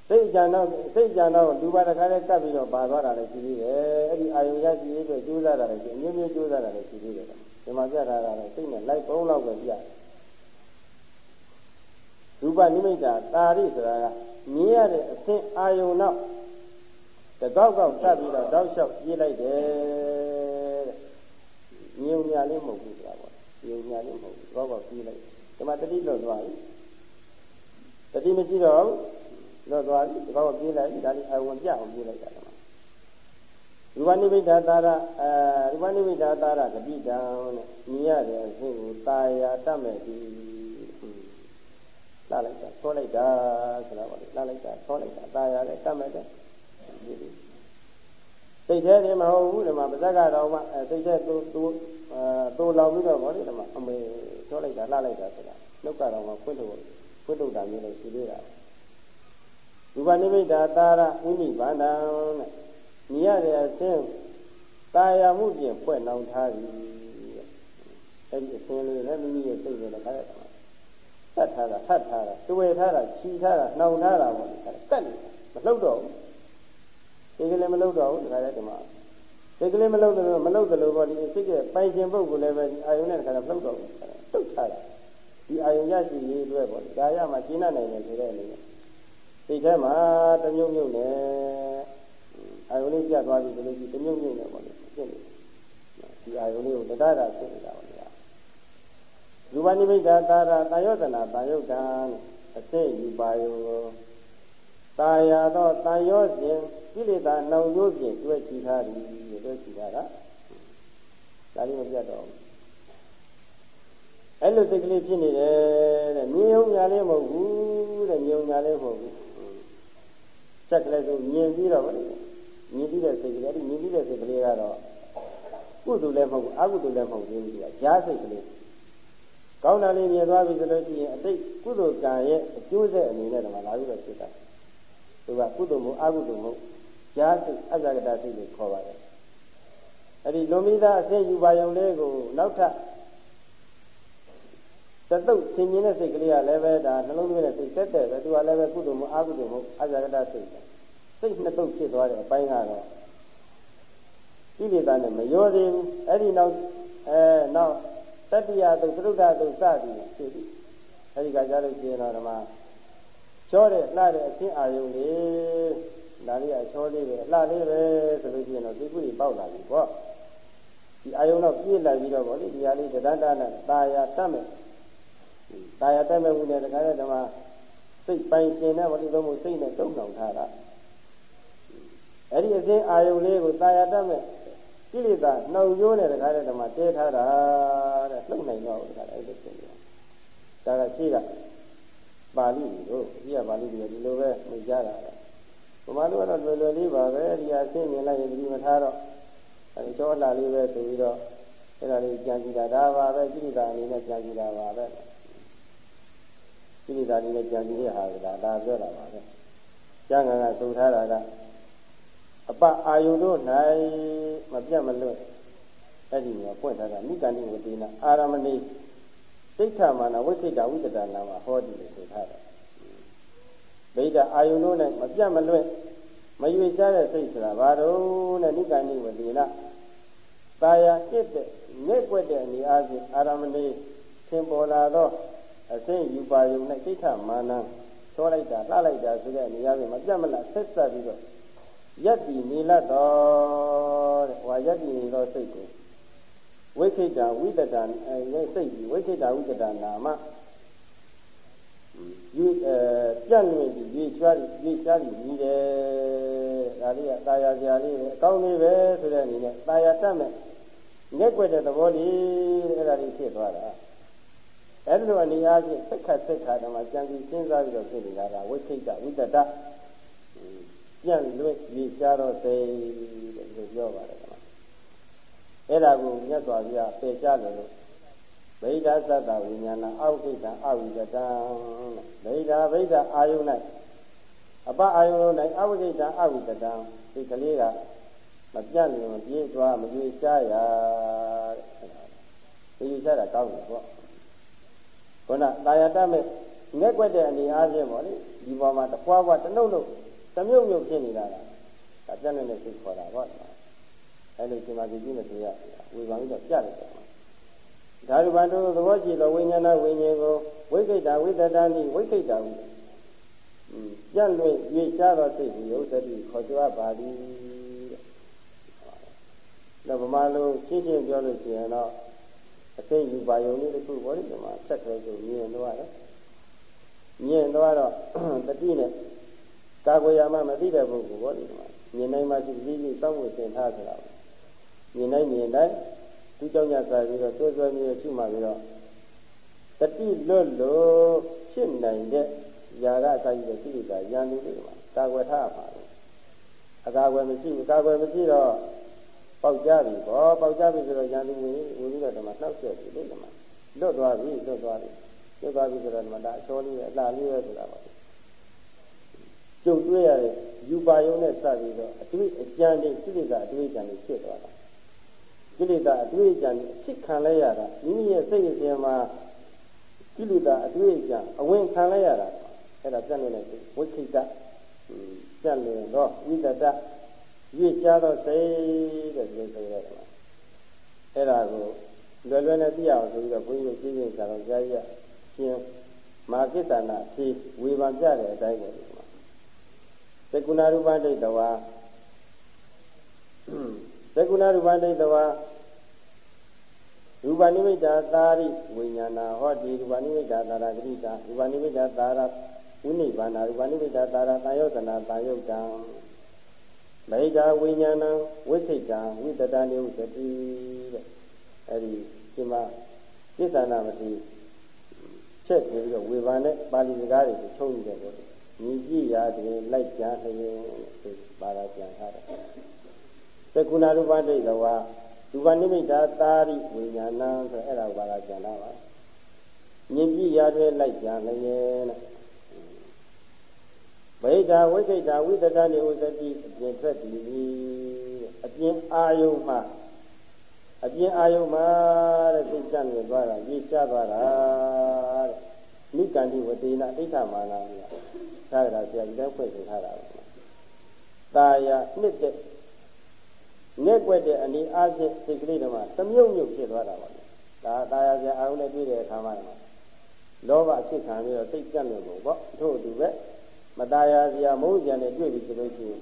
စိတ်ကြံတော့စိတ်ကြံတော့လူပါတစ်ခါတည်းကပ်ပြီးတော့ပါသွားတာလည်းရှိသေးတယ်အဲ့ဒီအာယုံရရှိရေးအတွက်ကြိုးစားတာလည်းရှိအမျိုးမျိုးကြိုးစားတာလည်းရှိသေးတယ်ဒီမှာပြထားတာလည်းစိတ်နဲ့လိုက်ပုံလောက်ပဲပြရူပနိမိတ်တာတာရိဆိုတာကမြင်ရတဲ့အသင်အာယုံနောက် တကောက်ကောက်တက်ပြီးတော့တောက်လျှောက်ပြေးလိုက်တယ်တဲ့ညုံညာလေးမဟုတ်ဘူးဆိုတာပေါ့ညုံညာလေးမဟုတ်ဘူးတကောက်ကောက်ပြေးလိုက်ဒီမှာတတိလွတ်သွားပြီတတိမရှိတော့လွတ်သွားပြီတကောက်ကောက်ပြေးလိုက်ဒါလေးအဝင်ပြအောင်ပြေးလိုက်တာကရူပနိမိတ်တာတာရအဲရူပနိမိတ်တာတာရဂတိတံတဲ့မြင်ရတဲ့အခြင်းကိုตายာတတ်မဲ့ဒီလာလိုက်တာဆောလိုက်တာဆိုတာပေါ့လေလာလိုက်တာဆောလိုက်တာตายာလည်းတတ်မဲ့တ ဖြစ်ပြီစိတ်ထဲနေမဟုတ်ဘူးဒီမှာပါဇက်ကတော်မှစိတ်ထဲသူသူသူလောင်ပြီးတော့ဗောလေဒီမှာအမေပြောလိုက်တာလှလိုက်တာဆိုတာလောက်ကတော်မှဖွင့်လို့ဖွင့်လို့တာမျိုးနဲ့ရှိသေးတာရူပနိမိတ်တာတာရဝိနိဗ္ဗာန်တဲ့မြင်ရတဲ့အခြင်းတာယာမှုပြင်ဖွဲ့နှောင်ထားပြီအဲ့ဒီအခြင်းလေးလည်းမိမိရဲ့စိတ်နဲ့လည်းခါရတာတတ်ထားတာထတ်ထားတာတွေ့ထားတာချီထားတာနှောင်ထားတာပေါ့လေကတ်နေတာမလှုပ်တော့ဘူး စိတ်ကလေးမလှုပ်တော့ဘူးဒါကြတဲ့ဒီမှာစိတ်ကလေးမလှုပ်တယ်မလှုပ်တယ်လို့ပေါ့ဒီစိတ်ကပိုင်ရှင်ပုဂ္ဂိုလ်လည်းပဲဒီအာယုံနဲ့တခါတော့လှုပ်တော့ဘူးတုတ်ထားတာဒီအာယုံရရှိရေးအတွက်ပေါ့ဒါရမှာရှင်းနိုင်တယ်ဆိုတဲ့အနေနဲ့စိတ်ထဲမှာတမြုပ်မြုပ်နဲ့အာယုံလေးပြတ်သွားပြီဆိုလို့ဒီတမြုပ်မြုပ်နဲ့ပေါ့လေဖြစ်နေဒီအာယုံလေးကိုတတတာဖြစ်နေတာပေါ့လေရူပနိမိတ်တာတာရာတာယောတနာတာယုတ်တံအစိတ်ယူပါယုံကိုတာယာတော့တာယောစဉ် ကိလေသာနှောင်ကျိုးဖြင့်တွေ့ချီထားသည်တွေ့ချီထားတာဒါလေးမပြတ်တော့ဘူးအဲ့လိုစိတ်ကလေးဖြစ်နေတယ်တဲ့မြင်ုံညာလေးမဟုတ်ဘူးတဲ့မြင်ုံညာလေးမဟုတ်ဘူးစက်ကလေးဆိုမြင်ပြီးတော့ဗောလေမြင်ပြီးတဲ့စိတ်ကလေးအဲ့ဒီမြင်ပြီးတဲ့စိတ်ကလေးကတော့ကုသိုလ်လည်းမဟုတ်ဘူးအကုသိုလ်လည်းမဟုတ်ဘူးဒီကကြားစိတ်ကလေးကောင်းတာလေးမြင်သွားပြီဆိုလို့ရှိရင်အတိတ်ကုသိုလ်ကံရဲ့အကျိုးဆက်အနေနဲ့တော့လာပြီးတော့ဖြစ်တာသူကကုသိုလ်မဟုတ်အကုသိုလ်မဟုတ် ကြားစိတ်အဇဂတစိတ်လို့ခေါ်ပါတယ်အဲ့ဒီလွန်မိသားအဆင့်ယူပါယုံလေးကိုနောက်ထပ်တတုတ်ဆင်ញင်တဲ့စိတ်ကလေးကလည်းပဲဒါနှလုံးသွင်းတဲ့စိတ်တက်တဲ့ပဲသူကလည်းပဲကုသိုလ်မအကုသိုလ်မအဇဂတစိတ်စိတ်နှစ်တုတ်ဖြစ်သွားတဲ့အပိုင်းကတော့ကိလေသာနဲ့မရောသေးဘူးအဲ့ဒီနောက်အဲနောက်တတိယတုတ်သရုဒ္ဓတုတ်စသည်ဖြစ်ပြီအဲ့ဒီကကြားလို့ရှိရင်တော့ဓမ္မချောတဲ့လှတဲ့အချင်းအာယုံလေး ဒါလေးကချောလေးပဲအလှလေးပဲဆိုလို့ရှိရင်တော့ဒီကုကြီးပေါက်လာပြီပေါ့ဒီအာယုံတော့ပြည့်လာပြီးတော့ဗောလေဒီဟာလေးတဒတနဲ့ตาယာတတ်မဲ့ตาယာတတ်မဲ့မှုနဲ့တခါတည်းဓမ္မစိတ်ပိုင်ရှင်တဲ့ဗောလေသုံးမှုစိတ်နဲ့တုံ့နှောင်ထားတာအဲ့ဒီအစဉ်အာယုံလေးကိုตาယာတတ်မဲ့ကိလေသာနှောင်ကျိုးနဲ့တခါတည်းဓမ္မတဲထားတာတဲ့လှုပ်နိုင်တော့တခါတည်းအဲ့လိုဖြစ်နေတာဒါကရှိကပါဠိတို့ဒီကပါဠိတွေဒီလိုပဲမြင်ကြတာ ဗမာတို့ကတော့လွယ်လွယ်လေးပါပဲဒီဟာသိမြင်လိုက်ရင်ဒီမထားတော့အဲဒီတော့လာလေးပဲဆိုပြီးတော့အဲ့ဒါလေးကြံကြည့်တာဒါပါပဲကိရိတာအနေနဲ့ကြံကြည့်တာပါပဲကိရိတာအနေနဲ့ကြံကြည့်တဲ့ဟာကဒါပြောတာပါပဲကျမ်းဂန်ကသုံထားတာကအပအာယုတို့၌မပြတ်မလွတ်အဲ့ဒီမှာပွင့်ထားတာနိကန္တိဝတိနာအာရမဏိစိတ်ထမာနဝိသိတဝိတ္တနာမှာဟောဒီလို့ဆိုထားတ ယ်ဗိဒ္ဓအာယုန်တို့နဲ့မပြတ်မလွဲ့မရွေ့ကြတဲ့စိတ်ဆိုတာဘာလို့နဲ့နိကဏိဝတိနာတာယာပြစ်တဲ့နေွက်တဲ့အနေအားဖြင့်အာရမဏိသင်ပေါ်လာသောအစိမ့်ယူပါယုံနဲ့စိတ်ထမာနချောလိုက်တာလှလိုက်တာဆိုတဲ့အနေအားဖြင့်မပြတ်မလတ်ဆက်ဆက်ပြီးတော့ယက်တီနေလတ်တော်တဲ့ဟောယက်တီနေသောစိတ်ကိုဝိခိတဝိတတအဲစိတ်ကြီးဝိခိတဝိတတနာမ ယူအဲပြန့်နေပြီးရေးချွားရေးချားပြီးပြီးတယ်ဒါလေးကตาရစရာလေးပဲအကောင်းလေးပဲဆိုတဲ့အနေနဲ့ตาရတတ်မဲ့ငက်ွက်တဲ့သဘောလေးအဲ့ဒါလေးဖြစ်သွားတာအဲ့ဒီလိုအနေအားဖြင့်စိတ်ခတ်စိတ်ခါတော့မှကြံပြီးစဉ်းစားပြီးတော့ဖြစ်နေတာကဝိခိတဝိတတပြန့်လွင့်ရေးချားတော့စိတ်လို့ပြောပါတယ်ကွာအဲ့ဒါကိုမြတ်စွာဘုရားပယ်ချလို့ ဗိဓာသတ္တဝိညာဏအောက်ခိတံအဝိကတံဗိဓာဗိဓာအာယု၌အပအာယု၌အဝိကိတံအဝိကတံဒီကလေးကမပြတ်လို့ပြေးသွားမပြေးချရတဲ့ဒီချတာကောင်းတယ်ပေါ့ခုနတာယာတမဲ့ငက်ွက်တဲ့အနေအားဖြင့်ပေါ့လေဒီပေါ်မှာတပွားပွားတနှုတ်နှုတ်တမြုပ်မြုပ်ဖြစ်နေတာလားဒါပြတ်နေတဲ့စိတ်ခေါ်တာပေါ့အဲလိုရှင်မကြီးကြီးနဲ့တွေ့ရဝေဘာပြီးတော့ပြတ်တယ် ဓာတုပန်တို့သဘောကြည့်သောဝိညာဏဝိညာဉ်ကိုဝိကိတဝိတတန်ဤဝိကိတဝိပြန့်လွင့်ရေရှားသောစိတ်ကိုယုတ်တတိခေါ်ကြပါသည်တဲ့။ဒါဗမာလိုရှင်းရှင်းပြောလို့ရှိရင်တော့အသိယူပါယုံလေးတစ်ခုပေါ်ဒီမှာဆက်ခဲဆိုမြင်တော့ရတယ်။မြင်တော့တော့တတိနဲ့ကာကွယ်ရမှမသိတဲ့ပုဂ္ဂိုလ်ပေါ်ဒီမှာမြင်နိုင်မှရှိပြီးပြီးစောင့်ဖို့သင်ထားကြတာ။မြင်နိုင်မြင်တိုင်း သူကြောင့်ညဆိုင်ပြီးတော့သွေးသွေးမျိုးရှိမှပြီးတော့တတိလွတ်လို့ဖြစ်နိုင်တဲ့ຢာရအစာကြီးတဲ့သိတာယန္တုလေးပါကာကွယ်ထားပါဘူးအကာကွယ်မရှိအကာကွယ်မရှိတော့ပေါက်ကြပြီဘောပေါက်ကြပြီဆိုတော့ယန္တုဝင်ဝင်ပြီးတော့ဒီမှာနှောက်ရက်ပြီလေဒီမှာလွတ်သွားပြီလွတ်သွားပြီလွတ်သွားပြီဆိုတော့ဒီမှာဒါအချောလေးပဲအလှလေးပဲဆိုတာပါကျုပ်တွေ့ရတဲ့ယူပါယုံနဲ့စပြီးတော့အတွေ့အကြံတွေသိတာအတွေ့အကြံတွေဖြစ်သွားတာ ကိလေသာအတွေ့အကြံအဖြစ်ခံလဲရတာမိမိရဲ့စိတ်အစဉ်မှာကိလေသာအတွေ့အကြံအဝင်ခံလဲရတာအဲ့ဒါပြတ်နေတဲ့ဝိခိတပြတ်နေတော့ဝိတတရွေ့ကြတော့စိတ်တဲ့ဒီလိုဆိုရတယ်အဲ့ဒါကိုလွယ်လွယ်နဲ့သိအောင်ဆိုပြီးတော့ဘုန်းကြီးတို့ပြင်းပြကြတော့ကြားရရှင်မာကိတနာဖြေဝေဘာပြတဲ့အတိုင်းပဲဒီမှာသကုဏရူပဒိဋ္ဌဝါ သကုဏရူပဒိဋ္ဌဝါရူပနိမိတ်တာသာရိဝိညာဏဟောတိရူပနိမိတ်တာသာရဂရိတာရူပနိမိတ်တာသာရဝိနိဗ္ဗာန်ရူပနိမိတ်တာသာရတာယောတနာတာယုတ်တံမိတ်တာဝိညာဏဝိသိတံဝိတတနိဥစ္စတိတဲ့အဲဒီဒီမှာစိသနာမတိချက်ပြီးတော့ဝေဘာနဲ့ပါဠိစကားတွေကိုချုပ်နေတယ်ပေါ့ညီကြည့်ရတယ်လိုက်ကြလျင်ဆိုပါလာကြံထားတယ် သကုဏရူပဒိဋ္ဌဝါရူပနိမိတ်တာသာရိဝိညာဏဆိုအဲ့ဒါကိုပါလာကြံလာပါမြင်ကြည့်ရတယ်လိုက်ကြလျင်တဲ့ဗိဓာဝိကိတာဝိတတနေဥသတိအပြင်ထွက်သည်အပြင်အာယုံမှာအပြင်အာယုံမှာတဲ့သိကြနေသွားတာရေးချသွားတာတဲ့နိကန္တိဝတေနအိဋ္ဌမာနာမြတ်သာရဆရာကြီးလည်းဖွင့်ဆိုထားတာပါတာယာနှစ်တဲ့ လက်ွက်တဲ့အနေအချင်းစိတ်ကလေးတွေမှာသမြုပ်မြုပ်ဖြစ်သွားတာပါလေဒါသာယာပြန်အာရုံနဲ့တွေ့တဲ့အခါမှာလောဘအဖြစ်ခံပြီးတော့စိတ်ကြက်နေလို့ပေါ့တို့အတူပဲမသာယာစရာမဟုတ်ကြတဲ့တွေ့ပြီးဆိုလို့ရှိရင်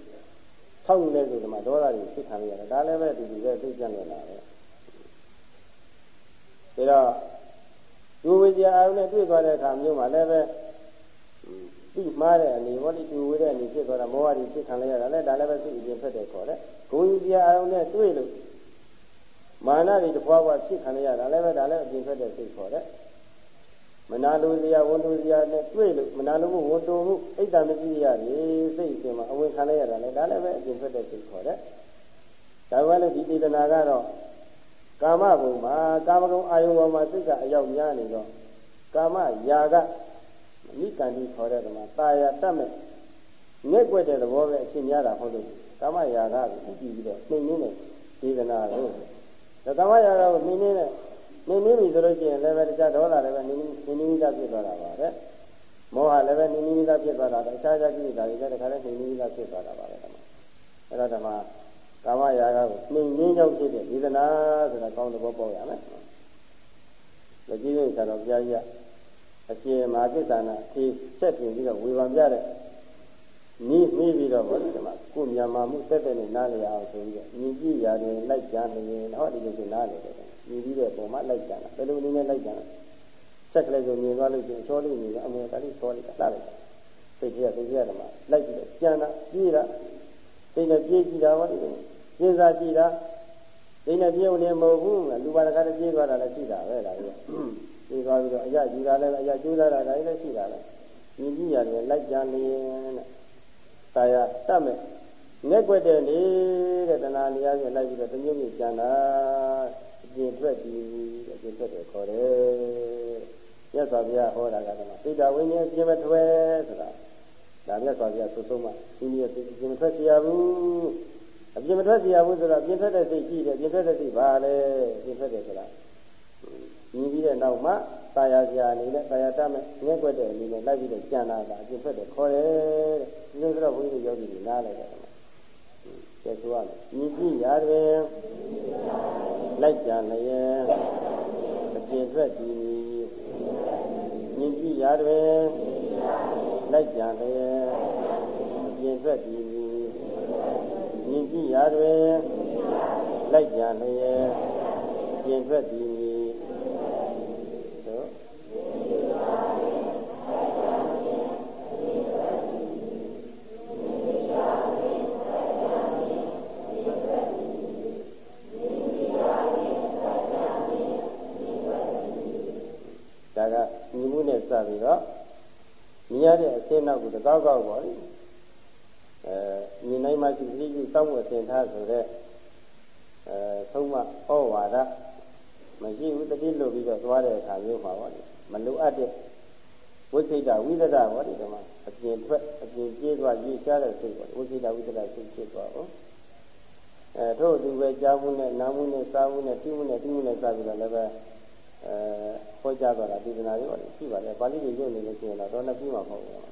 ထောက်နေတဲ့ဆိုဒီမှာဒေါသတွေဖြစ်ခံရတယ်ဒါလည်းပဲဒီလိုပဲစိတ်ကြက်နေတာပဲဒါတော့ဒူဝေဇာအာရုံနဲ့တွေ့သွားတဲ့အခါမျိုးမှာလည်းပဲပြီးမှားတဲ့အနေဝတိဒူဝေတဲ့အနေဖြစ်သွားတာမောဟတွေဖြစ်ခံရတာလည်းဒါလည်းပဲစိတ်အပြင်ဖက်တယ်ခေါ်တယ် ဂုံဝိဇ္ဇာအာရုံနဲ့တွေ့လို့မာနတွေတပွားပွားဖြစ်ခံရတာလည်းပဲဒါလည်းအပြင်ဖက်တဲ့စိတ်ခေါ်တယ်မနာလိုစရာဝန်တိုစရာနဲ့တွေ့လို့မနာလိုမှုဝန်တိုမှုအိတ်တမရှိရလေစိတ်အစဉ်မှာအဝင်ခံလိုက်ရတာလေဒါလည်းပဲအပြင်ထွက်တဲ့စိတ်ခေါ်တယ်။ဒါကလည်းဒီဒေသနာကတော့ကာမဘုံမှာကာမဂုဏ်အာယုံပေါ်မှာစိတ်ကအရောက်များနေတော့ကာမယာကမိကံဒီခေါ်တဲ့ကမှာตาယာတတ်မဲ့ငဲ့ွက်တဲ့သဘောပဲအရှင်းများတာဟုတ်လို့ ကာမယာကကိုဥတည်ပြီးတော့နှိမ့်နေတဲ့ဒေသနာကိုဒါကာမယာကကိုနှိမ့်နေတဲ့နေနေပြီဆိုလို့ရှိရင်လည်းပဲတခြားဒေါသလည်းပဲနေနေနေနေသားဖြစ်သွားတာပါပဲမောဟလည်းပဲနေနေသားဖြစ်သွားတာတခြားခြားကိလေသာတွေလည်းတခါတည်းနေနေသားဖြစ်သွားတာပါပဲဓမ္မအဲ့တော့ဓမ္မကာမရာဂကိုနှိမ်နှင်းကြောင့်ဖြစ်တဲ့ဝေဒနာဆိုတာကောင်းတဲ့ဘောပေါက်ရမယ်လက်ကြီးလေးဆိုတော့ဘုရားကြီးအရှင်မဟာသစ္စာနာဖြေချက်ပြင်ပြီးတော့ဝေဖန်ပြတဲ့ နီးပြီးပြီးတော့ဗောဒီမှာကိုမြန်မာမှုတက်တဲ့နဲ့နားလည်အောင်ဆိုပြီးတော့ညီကြည့်ရတယ်လိုက်ကြနေရင်ဟောဒီလိုဆိုနားလည်တယ်ညီပြီးတဲ့ပုံမှာလိုက်ကြတာဘယ်လိုနည်းနဲ့လိုက်ကြလဲချက်ကလေးကိုမြင်သွားလို့ရှိရင်ချောလေးမြင်တော့အမေဒါလေးချောလိုက်တာလှလိုက်စိတ်ကြီးကစိတ်ကြီးကဓမ္မလိုက်ကြည့်တော့ကြံတာပြေးတာစိတ်နဲ့ပြေးကြည့်တာဗောဒီလိုစဉ်းစားကြည့်တာစိတ်နဲ့ပြေးဝင်မဟုတ်ဘူးလူပါတကားတပြေးသွားတာလည်းရှိတာပဲဒါကြီးပြေးသွားပြီးတော့အရာယူတာလည်းအရာကျိုးလာတာဒါလည်းရှိတာပဲညီကြည့်ရတယ်လိုက်ကြနေတဲ့ တာယာတတ်မဲ့ငက်ွက်တဲ့နေတဲ့တဏှာနေရာကြီးလိုက်ပြီးတော့တမျိုးမျိုးကြံတာအကျင်ထွက်ပြီးတဲ့အကျင်ထွက်တယ်ခေါ်တယ်မြတ်စွာဘုရားဟောတာကတော့သိတာဝိညာဉ်အကျင်မထွက်ဆိုတာဒါမြတ်စွာဘုရားသုဆုံးမဒီနည်းအကျင်မထွက်เสียဘူးအပြင်မထွက်เสียဘူးဆိုတော့ပြင်ထွက်တဲ့စိတ်ရှိတယ်ပြင်ထွက်တဲ့စိတ်ဘာလဲပြင်ထွက်တယ်ဆိုတာညီပြီးတဲ့နောက်မှာ တာယာစရာအနေနဲ့တာယာတတ်မဲ့ငဲ့ွက်တဲ့အနေနဲ့လိုက်ပြီးတော့ကြံတာကအပြင်ထွက်တယ်ခေါ်တယ်တဲ့ဒီလိုဆိုတော့ဘုန်းကြီးယောဂီတွေနားလိုက်တယ်ကဲဆိုရမယ်ညီကြည့်ရတယ်လိုက်ကြလျက်အပြင်ထွက်ဒီညီကြည့်ရတယ်လိုက်ကြလျက်အပြင်ထွက်ဒီမြင်ကြည့်ရတွင်လိုက်ကြလျက်ပြင်ထွက်သည်တို့ဒါကညီမှုနဲ့ စပြီးတော့မြင်ရတဲ့အရှင်းနောက်ကိုတကောက်ကောက်ပါလိမ့်အဲမြင်နိုင်မှရှိသတိပြုစောင့်ဝတ်သင်ထားဆိုတဲ့အဲသုံးမဩဝါဒမရှိဘူးတတိလို့ပြီးတော့သွားတဲ့အခါမျိုးမှာပေါ့လေမလိုအပ်တဲ့ဝိသိတဝိသဒပေါ့ဒီကမှာအပြင်ထွက်အပြင်ပြေးသွားရွေ့ရှားတဲ့စိတ်ပေါ့ဝိသိတဝိသဒစိတ်ဖြစ်သွားပေါ့အဲထို့သူပဲကြားမှုနဲ့နားမှုနဲ့စားမှုနဲ့သိမှုနဲ့သိမှုနဲ့စပြီးတော့လည်းပဲ အဲဟောကြားသွားတာဒီကနာတွေပေါ့ရှိပါတယ်ပါဠိတွေရုပ်နေလို့ရှိရင်တော့တော့နှစ်ပြီးမှမဟုတ်ဘူး